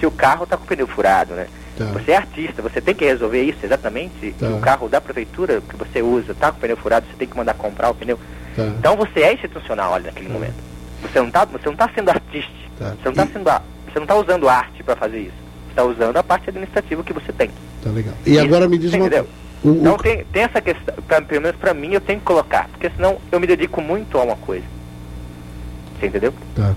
se o carro está com o pneu furado, né? Tá. Você é artista, você tem que resolver isso exatamente. Tá. O carro da prefeitura que você usa está com o pneu furado, você tem que mandar comprar o pneu. Tá. Então você é institucional ali naquele momento. Você não está você não tá sendo artista. Tá. Você não está sendo a- você não tá usando arte para fazer isso. Está usando a parte administrativa que você tem. Tá legal. E agora me diz uma coisa. O- Então o- tem, tem essa questão, pra, pelo menos pra mim eu tenho que colocar, porque senão eu me dedico muito a uma coisa. Você entendeu? Tá.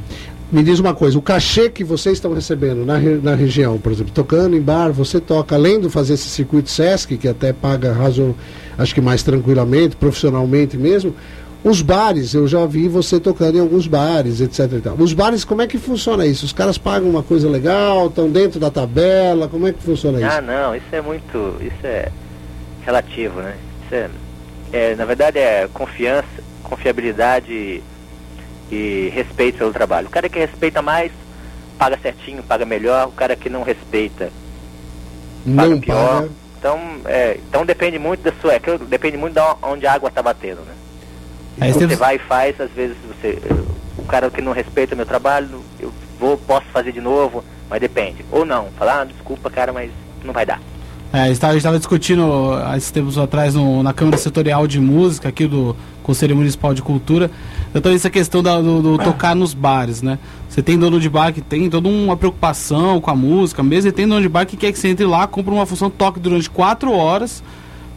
Me diz uma coisa, o cachê que vocês estão recebendo na, re- na região, por exemplo, tocando em bar, você toca, além de fazer esse circuito Sesc, que até paga razo, acho que mais tranquilamente, profissionalmente mesmo, os bares, eu já vi você tocando em alguns bares, etc. Os bares, como é que funciona isso? Os caras pagam uma coisa legal, estão dentro da tabela, como é que funciona isso? Ah, não, isso é muito. Isso é relativo, né? Isso é, é, na verdade é confiança, confiabilidade e respeito pelo trabalho. O cara que respeita mais, paga certinho, paga melhor. O cara que não respeita, paga Não pior. paga. Então, é, então depende muito da sua. É, depende muito da onde a água está batendo, né? Aí você teve- vai e faz, às vezes você. O cara que não respeita o meu trabalho, eu vou, posso fazer de novo, mas depende. Ou não, falar, ah, desculpa, cara, mas não vai dar. É, a gente estava discutindo há esses tempos atrás no- na Câmara Setorial de Música aqui do Conselho Municipal de Cultura, exatamente essa questão da- do, do tocar nos bares, né? Você tem dono de bar que tem toda uma preocupação com a música, mesmo e tem dono de bar que quer que você entre lá, compra uma função, toque durante quatro horas,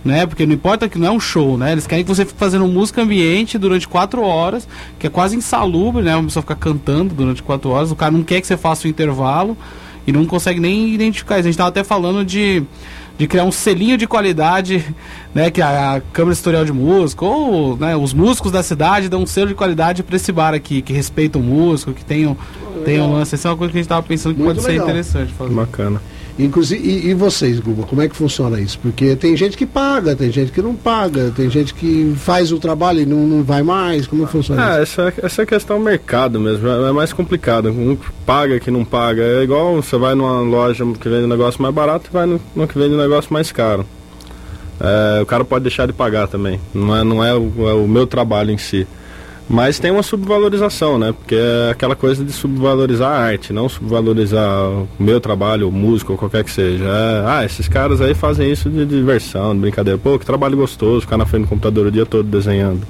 né? Porque não importa que não é um show, né? Eles querem que você fique fazendo música ambiente durante quatro horas, que é quase insalubre, né? Uma pessoa ficar cantando durante quatro horas, o cara não quer que você faça o intervalo e não consegue nem identificar isso. A gente estava até falando de, de criar um selinho de qualidade, né? Que a, a Câmara Historial de Música, ou né, os músicos da cidade dão um selo de qualidade para esse bar aqui, que respeitam o músico, que tenham, tenham lance. Essa é uma coisa que a gente estava pensando que Muito pode legal. ser interessante fazer. Bacana. Inclusive, e, e vocês, Guga, como é que funciona isso? Porque tem gente que paga, tem gente que não paga, tem gente que faz o trabalho e não, não vai mais. Como funciona Ah, essa, essa é questão mercado mesmo, é é mais complicado. Um que paga, que não paga. É igual você vai numa loja que vende um negócio mais barato e vai no, no que vende um negócio mais caro. É, o cara pode deixar de pagar também. Não é, não é, o, é o meu trabalho em si. Mas tem uma subvalorização, né? Porque é aquela coisa de subvalorizar a arte, não subvalorizar o meu trabalho, o músico, ou qualquer que seja. É, ah, esses caras aí fazem isso de diversão, de brincadeira. Pô, que trabalho gostoso, ficar na frente do computador o dia todo desenhando.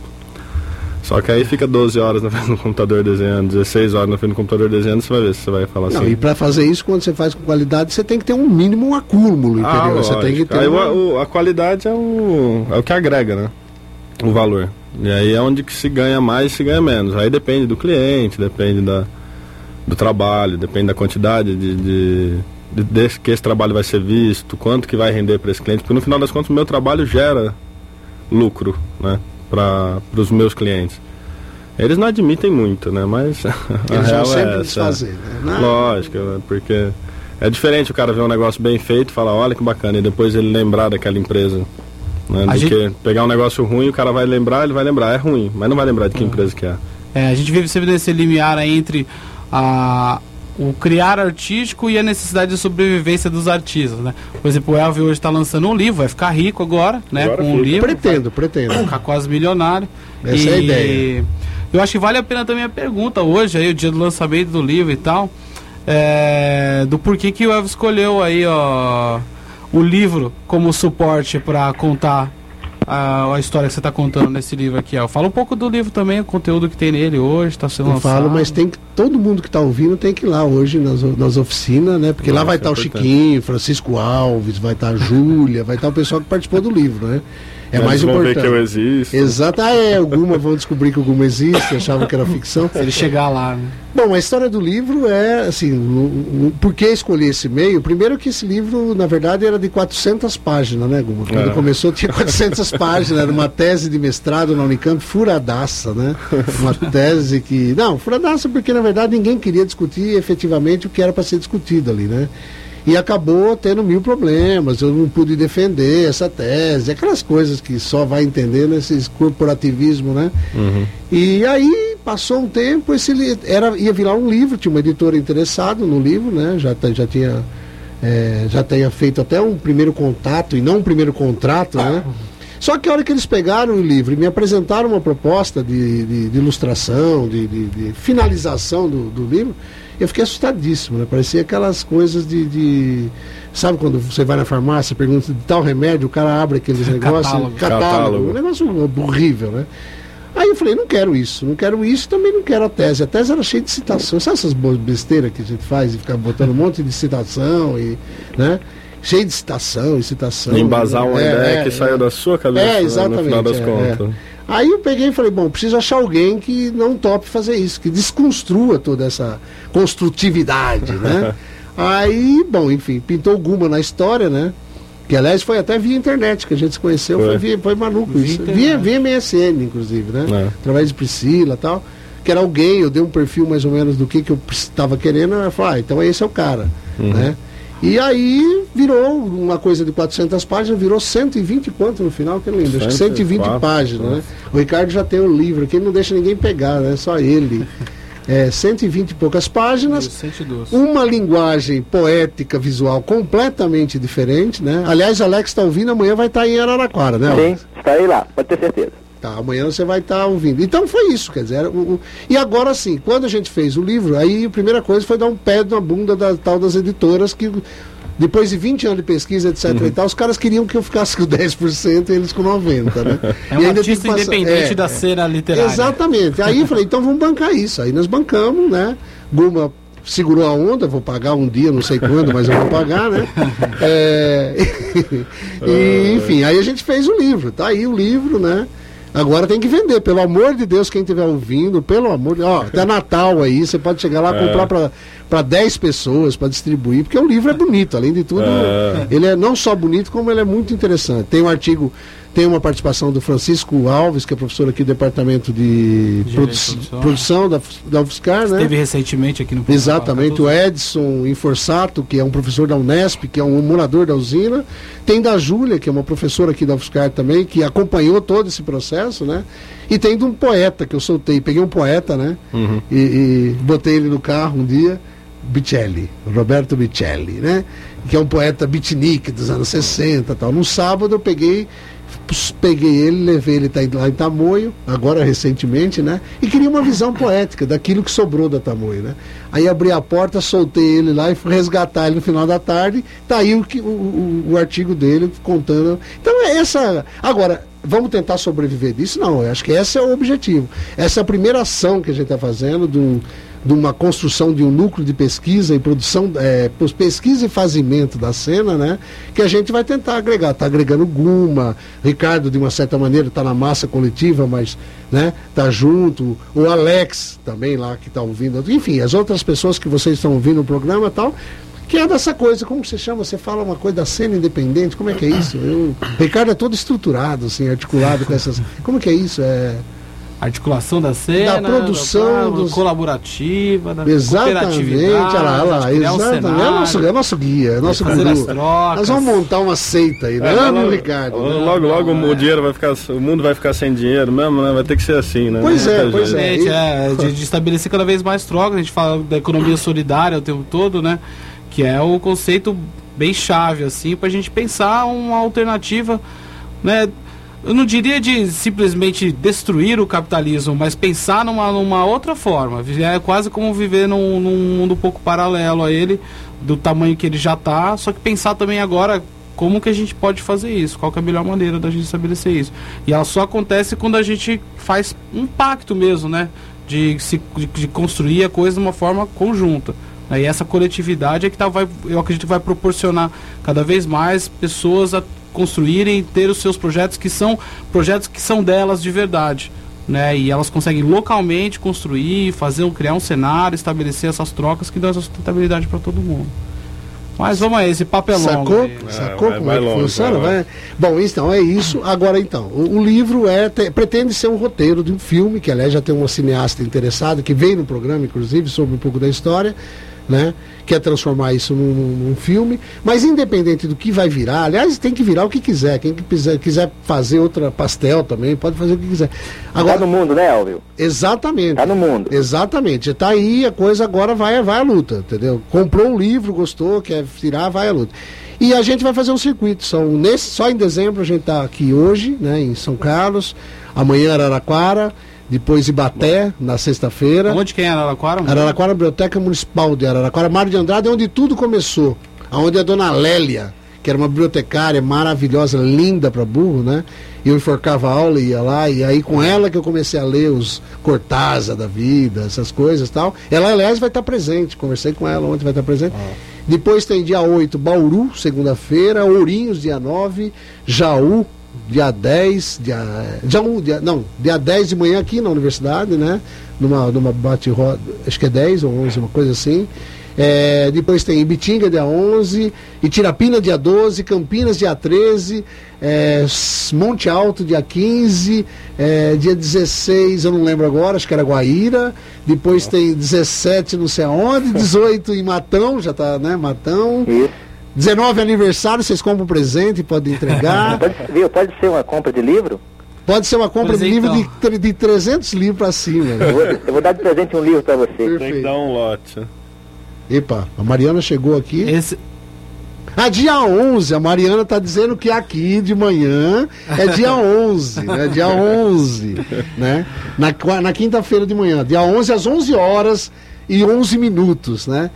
Só que aí fica 12 horas na *laughs* frente do computador desenhando, 16 horas na frente do computador desenhando, você vai ver se você vai falar Não, assim. e para fazer isso, quando você faz com qualidade, você tem que ter um mínimo um acúmulo, Ah, entendeu? você tem que ter. Aí uma- o- a qualidade é o, é o que agrega, né? O valor. E aí é onde que se ganha mais e se ganha menos. Aí depende do cliente, depende da, do trabalho, depende da quantidade de, de, de, de que esse trabalho vai ser visto, quanto que vai render para esse cliente, porque no final das contas o meu trabalho gera lucro, né, para os meus clientes. Eles não admitem muito, né, mas *laughs* a Eles vão real sempre é desfazer, né? Não. Lógico, né, porque é diferente o cara ver um negócio bem feito e falar, olha que bacana, e depois ele lembrar daquela empresa. Né, do gente- que pegar um negócio ruim, o cara vai lembrar, ele vai lembrar, é ruim, mas não vai lembrar de que empresa que é. É, a gente vive sempre nesse limiar aí entre a, o criar artístico e a necessidade de sobrevivência dos artistas, né? Por exemplo, o Elvio hoje está lançando um livro, vai ficar rico agora, né? Agora com um livro. Pretendo, pretendo. Vai ficar quase milionário. Essa é a ideia. Eu acho que vale a pena também a pergunta hoje, aí, o dia do lançamento do livro e tal, é, do porquê que o Elvio escolheu aí, ó, o livro como suporte para contar a, a história que você está contando nesse livro aqui. Ó. Fala um pouco do livro também, o conteúdo que tem nele hoje, está sendo Eu lançado. falo, mas tem que todo mundo que está ouvindo tem que ir lá hoje nas, nas oficinas, né? Porque lá Nossa, vai estar é o importante. Chiquinho, Francisco Alves, vai estar a Júlia, vai estar o pessoal que participou do livro, né? É mais vão ver importante. que eu existo. Exato, ah, é, alguma vão descobrir que alguma existe, achavam que era ficção. Se ele chegar lá, né? Bom, a história do livro é assim, o, o- por que escolher esse meio? Primeiro que esse livro, na verdade, era de 400 páginas, né, Guma? Quando É. começou tinha 400 *laughs* páginas, era uma tese de mestrado na Unicamp, furadaça, né? Uma tese que... Não, furadaça porque, na verdade, ninguém queria discutir efetivamente o que era para ser discutido ali, né? E acabou tendo mil problemas, eu não pude defender essa tese, aquelas coisas que só vai entender nesses corporativismo, né? E aí passou um tempo, esse era ia virar um livro, tinha uma editora interessada no livro, né? Já ta- já tinha é, já tinha feito até um primeiro contato e não um primeiro contrato, né? Só que a hora que eles pegaram o livro e me apresentaram uma proposta de, de- de ilustração, de, de- de finalização do, do livro, eu fiquei assustadíssimo, né? Parecia aquelas coisas de, de- Sabe quando você vai na farmácia, pergunta de tal remédio, o cara abre aqueles *laughs* negócios. Catálogo. Catálogo. Um negócio horrível, né? Aí eu falei, não quero isso, não quero isso, também não quero a tese. A tese era cheia de citações. Sabe essas bo- besteiras que a gente faz e ficar botando um monte de citação e, né? Cheio de citação e citação. Embasar uma É, ideia é, que é. saiu da sua cabeça É, né, no exatamente, final das é, contas. Aí eu peguei e falei, bom, preciso achar alguém que não tope fazer isso, que desconstrua toda essa construtividade, né? *laughs* Aí, bom, enfim, pintou o Guma na história, né? Que aliás foi até via internet que a gente se conheceu, foi, Foi. via, foi maluco Via isso. Via, via MSN, inclusive, né? É. Através de Priscila e tal. Que era alguém, eu dei um perfil mais ou menos do que, que eu estava querendo, ela falou, ah, então esse é o cara, né? E aí virou uma coisa de 400 páginas, virou 120 e quanto no final, que eu não lembro, acho que 120 104, páginas, né? O Ricardo já tem o livro aqui, ele não deixa ninguém pegar, né? Só ele. *laughs* É, 120 e poucas páginas, 102. uma linguagem poética, visual completamente diferente, né? Aliás, Alex está ouvindo, amanhã vai estar em Araraquara, né? Sim, estarei lá, pode ter certeza. Tá, amanhã você vai estar ouvindo. Então foi isso, quer dizer, o- o- e agora sim, quando a gente fez o livro, aí a primeira coisa foi dar um pé na bunda da tal das editoras que depois de 20 anos de pesquisa, etc Uhum. e tal, os caras queriam que eu ficasse com 10% e eles com 90%, né? *laughs* É E um ainda artista passar- independente é, da cena literária. Exatamente. Aí eu falei, então vamos bancar isso. Aí nós bancamos, né? Guma segurou a onda, vou pagar um dia, não sei quando, mas eu vou pagar, né? *laughs* É, *laughs* e, enfim, aí a gente fez o livro. Tá aí o livro, né? Agora tem que vender, pelo amor de Deus, quem estiver ouvindo, pelo amor de ó, até *laughs* Natal aí, você pode chegar lá e comprar para para 10 pessoas para distribuir, porque o livro é bonito, além de tudo, É. ele é não só bonito, como ele é muito interessante. Tem um artigo, tem uma participação do Francisco Alves, que é professor aqui do departamento de Engenharia produ- de produção. produção da, da UFSCar, né? Teve recentemente aqui no programa Exatamente, o. Edson Inforsato, que é um professor da Unesp, que é um morador da usina. Tem da Júlia, que é uma professora aqui da UFSCar também, que acompanhou todo esse processo, né? E tem de um poeta que eu soltei. Peguei um poeta, né? Uhum. E, e botei ele no carro um dia, Bicelli, Roberto Bicelli, né? Que é um poeta beatnik dos anos 60 e tal. No sábado eu peguei peguei ele, levei ele tá lá em Tamoio, agora recentemente, né? E queria uma visão poética daquilo que sobrou da Tamoio, né? Aí abri a porta, soltei ele lá e fui resgatar ele no final da tarde. Tá aí o, que, o, o, o artigo dele contando. Então é essa. Agora, vamos tentar sobreviver disso? Não, eu acho que esse é o objetivo. Essa é a primeira ação que a gente está fazendo de, de uma construção de um núcleo de pesquisa e produção, é, pesquisa e fazimento da cena, né? Que a gente vai tentar agregar. Está agregando Guma, Ricardo, de uma certa maneira, está na massa coletiva, mas né, tá junto. O Alex também lá que está ouvindo. Enfim, as outras pessoas que vocês estão ouvindo no programa tal. Que é dessa coisa, como você chama? Você fala uma coisa da cena independente, como é que é isso? Eu, o Ricardo é todo estruturado, assim, articulado com essas. Como que é isso? É. Articulação da cena, Da produção, da- dos- colaborativa, da Exatamente, cooperatividade, olha lá, olha um exatamente. é, nosso, é nosso guia, é nosso guru. Nós vamos montar uma seita aí, né, É, meu logo- Ricardo? Logo, logo o dinheiro vai ficar. O mundo vai ficar sem dinheiro mesmo, né? Vai ter que ser assim, né? Pois é, pois jeito. Exatamente, é, de, de estabelecer cada vez mais trocas. A gente fala da economia solidária o tempo todo, né? Que é o conceito bem chave, assim, para a gente pensar uma alternativa, né? Eu não diria de simplesmente destruir o capitalismo, mas pensar numa, numa outra forma. É quase como viver num, num mundo um pouco paralelo a ele, do tamanho que ele já está, só que pensar também agora como que a gente pode fazer isso, qual é a melhor maneira da gente estabelecer isso. E ela só acontece quando a gente faz um pacto mesmo, né? De, se, de, de construir a coisa de uma forma conjunta. né? E essa coletividade é que tá, vai, eu acredito que vai proporcionar cada vez mais pessoas a construírem, ter os seus projetos que são projetos que são delas de verdade. Né? E elas conseguem localmente construir, fazer, um- criar um cenário, estabelecer essas trocas que dão essa sustentabilidade para todo mundo. Mas vamos aí, esse papo é longo. Sacou? aí. Sacou vai- como vai é que longe, funciona? vai Vai- Bom, então é isso. Agora então, o, o livro é te- pretende ser um roteiro de um filme, que aliás já tem uma cineasta interessada, que veio no programa, inclusive, sobre um pouco da história, né? Quer transformar isso num, num- filme, mas independente do que vai virar, aliás, tem que virar o que quiser. Quem quiser, quiser fazer outra pastel também, pode fazer o que quiser. Tá no mundo, né, Elvio? Exatamente. Tá no mundo. Exatamente. Tá aí, a coisa agora vai, vai à luta, entendeu? Comprou um livro, gostou, quer tirar, vai à luta. E a gente vai fazer um circuito. São nesse, só em dezembro a gente tá aqui hoje, né, em São Carlos. Amanhã Araraquara, depois Ibaté, na sexta-feira. Onde que é Araraquara? Araraquara, Biblioteca Municipal de Araraquara, Mário de Andrade, é onde tudo começou. Onde a dona Lélia, que era uma bibliotecária maravilhosa, linda para burro, né? Eu enforcava a aula e ia lá, e aí com ela que eu comecei a ler os Cortázar da vida, essas coisas e tal. Ela, aliás, vai estar presente, conversei com ela ontem, vai estar presente. Depois tem dia 8, Bauru, segunda-feira, Ourinhos, dia 9, Jaú, dia 10, dia, dia 1, dia, não, dia 10 de manhã aqui na universidade, né? Numa, numa bate-roda, acho que é 10 ou 11, uma coisa assim. É, depois tem Ibitinga, dia 11, Itirapina, dia 12, Campinas, dia 13, é, Monte Alto, dia 15, é, dia 16, eu não lembro agora, acho que era Guaíra. Depois tem 17, não sei aonde, 18 em Matão, já tá, né? Matão. Isso. 19 aniversário, vocês compram presente, podem entregar. *laughs* Pode, viu, pode ser uma compra de livro? Pode ser uma compra de livro de, de 300 livros para cima. Eu vou, eu vou dar de presente um livro pra você. Tem que dar um lote. Epa, a Mariana chegou aqui. Esse, Ah, dia 11, a Mariana tá dizendo que aqui de manhã é dia 11, né? Dia 11, né? Na, na quinta-feira de manhã, dia 11 às 11 horas e 11 minutos, né?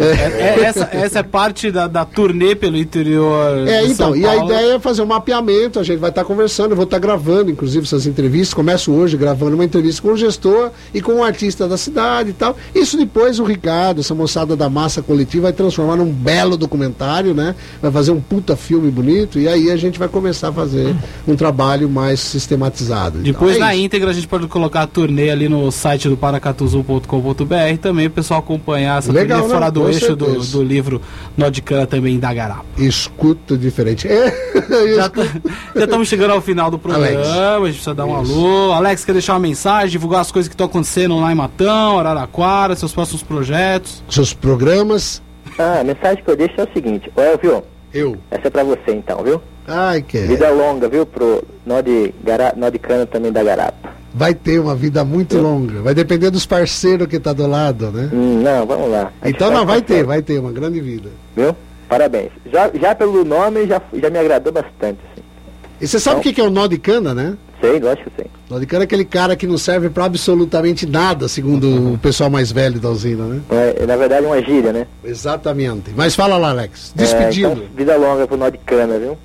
É- essa, essa é parte da, da turnê pelo interior. É, então, e a ideia é fazer um mapeamento, a gente vai estar conversando, eu vou estar gravando, inclusive, essas entrevistas. Começo hoje gravando uma entrevista com o gestor e com o artista da cidade e tal. Isso depois o Ricardo, essa moçada da massa coletiva, vai transformar num belo documentário, né? Vai fazer um puta filme bonito e aí a gente vai começar a fazer um trabalho mais sistematizado. Então, Depois é na isso. íntegra a gente pode colocar a turnê ali no site do paracatuzu.com.br também o pesal acompanhar essa Legal, turnê fora do Com eixo do, do livro Nodicana também da Garapa. Escuta diferente. É, *laughs* Já já estamos chegando ao final do programa, Alex. a gente precisa dar um alô. Alex, quer deixar uma mensagem, divulgar as coisas que estão acontecendo lá em Matão, Araraquara, seus próximos projetos? Seus programas. Ah, a mensagem que eu deixo é o seguinte, ô Elvio, Eu. essa é pra você então, viu? Ai, que Vida longa, viu, pro nó de, gara, nó de cana também da garapa. Vai ter uma vida muito longa. Vai depender dos parceiros que tá do lado, né? Hum, não, vamos lá. Então faz não, vai ter, vai ter uma grande vida. Viu? Parabéns. Já, já pelo nome já, já me agradou bastante, assim. E você sabe o Então- que que é o nó de cana, né? Sei, lógico que sei. Nó de cana é aquele cara que não serve pra absolutamente nada, segundo o pessoal mais velho da usina, né? É, na verdade é uma gíria, né? Exatamente. Mas fala lá, Alex. É, Despedindo. então, vida longa pro nó de cana, viu?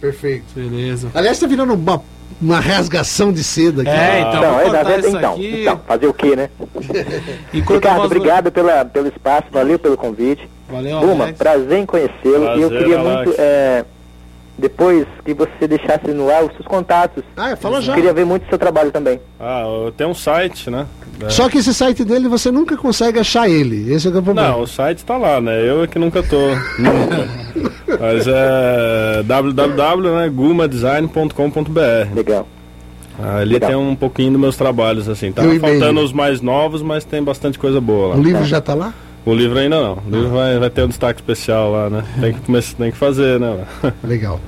Perfeito. Beleza. Aliás, tá virando uma, uma rasgação de seda aqui. É, então, Não, vou é, verdade, isso então, aqui. então, fazer o quê, né? *laughs* Ricardo, nós- obrigado pela, pelo espaço, valeu pelo convite. Valeu, Uma, Alex. prazer em conhecê-lo. E eu queria Alex. muito é, depois que você deixasse no ar os seus contatos. Ah, fala já. Queria ver muito o seu trabalho também. Ah, eu tenho um site, né? É. Só que esse site dele você nunca consegue achar ele. Esse é, que é o problema. Não, o site tá lá, né? Eu é que nunca tô. nunca. *laughs* Mas é www.gumadesign.com.br. Legal. Ali Legal. tem um pouquinho dos meus trabalhos, assim. Tá faltando os mais novos, mas tem bastante coisa boa lá. O livro já tá lá? O livro ainda não. O livro vai, vai ter um destaque especial lá, né? Tem que, começar, tem que fazer, né? Legal.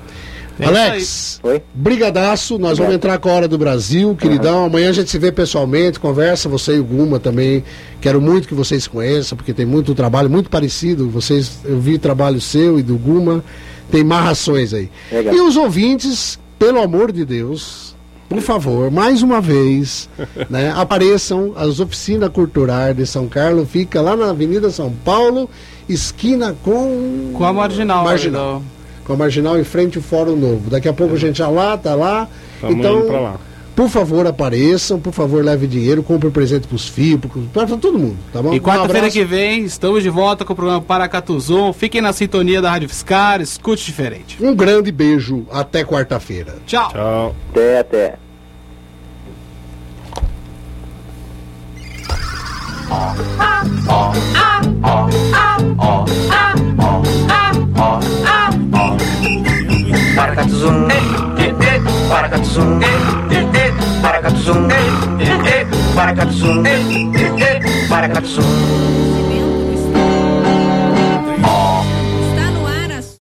É Alex, Oi? brigadaço, nós vamos entrar com a Hora do Brasil, queridão. Amanhã a gente se vê pessoalmente, conversa, você e o Guma também. Quero muito que vocês se conheçam, porque tem muito trabalho, muito parecido. Vocês, eu vi trabalho seu e do Guma, tem marrações aí. Legal. E os ouvintes, pelo amor de Deus, por favor, mais uma vez, né, apareçam as oficinas culturais de São Carlos, fica lá na Avenida São Paulo, esquina com Com a marginal. Marginal. ali com a marginal em frente ao Fórum Novo. Daqui a pouco a gente já lá, tá lá. Tamo então, lá. por favor, apareçam, por favor, leve dinheiro, compre presente pros filhos, para todo mundo, tá bom? E quarta-feira Um que vem, estamos de volta com o programa Paracatu Zoom. Fiquem na sintonia da Rádio Fiscar, escute diferente. Um grande beijo, até quarta-feira. Tchau. Tchau. Até, até. Paracatuzum, paracatuzum, paracatuzum, paracatuzum, paracatuzum.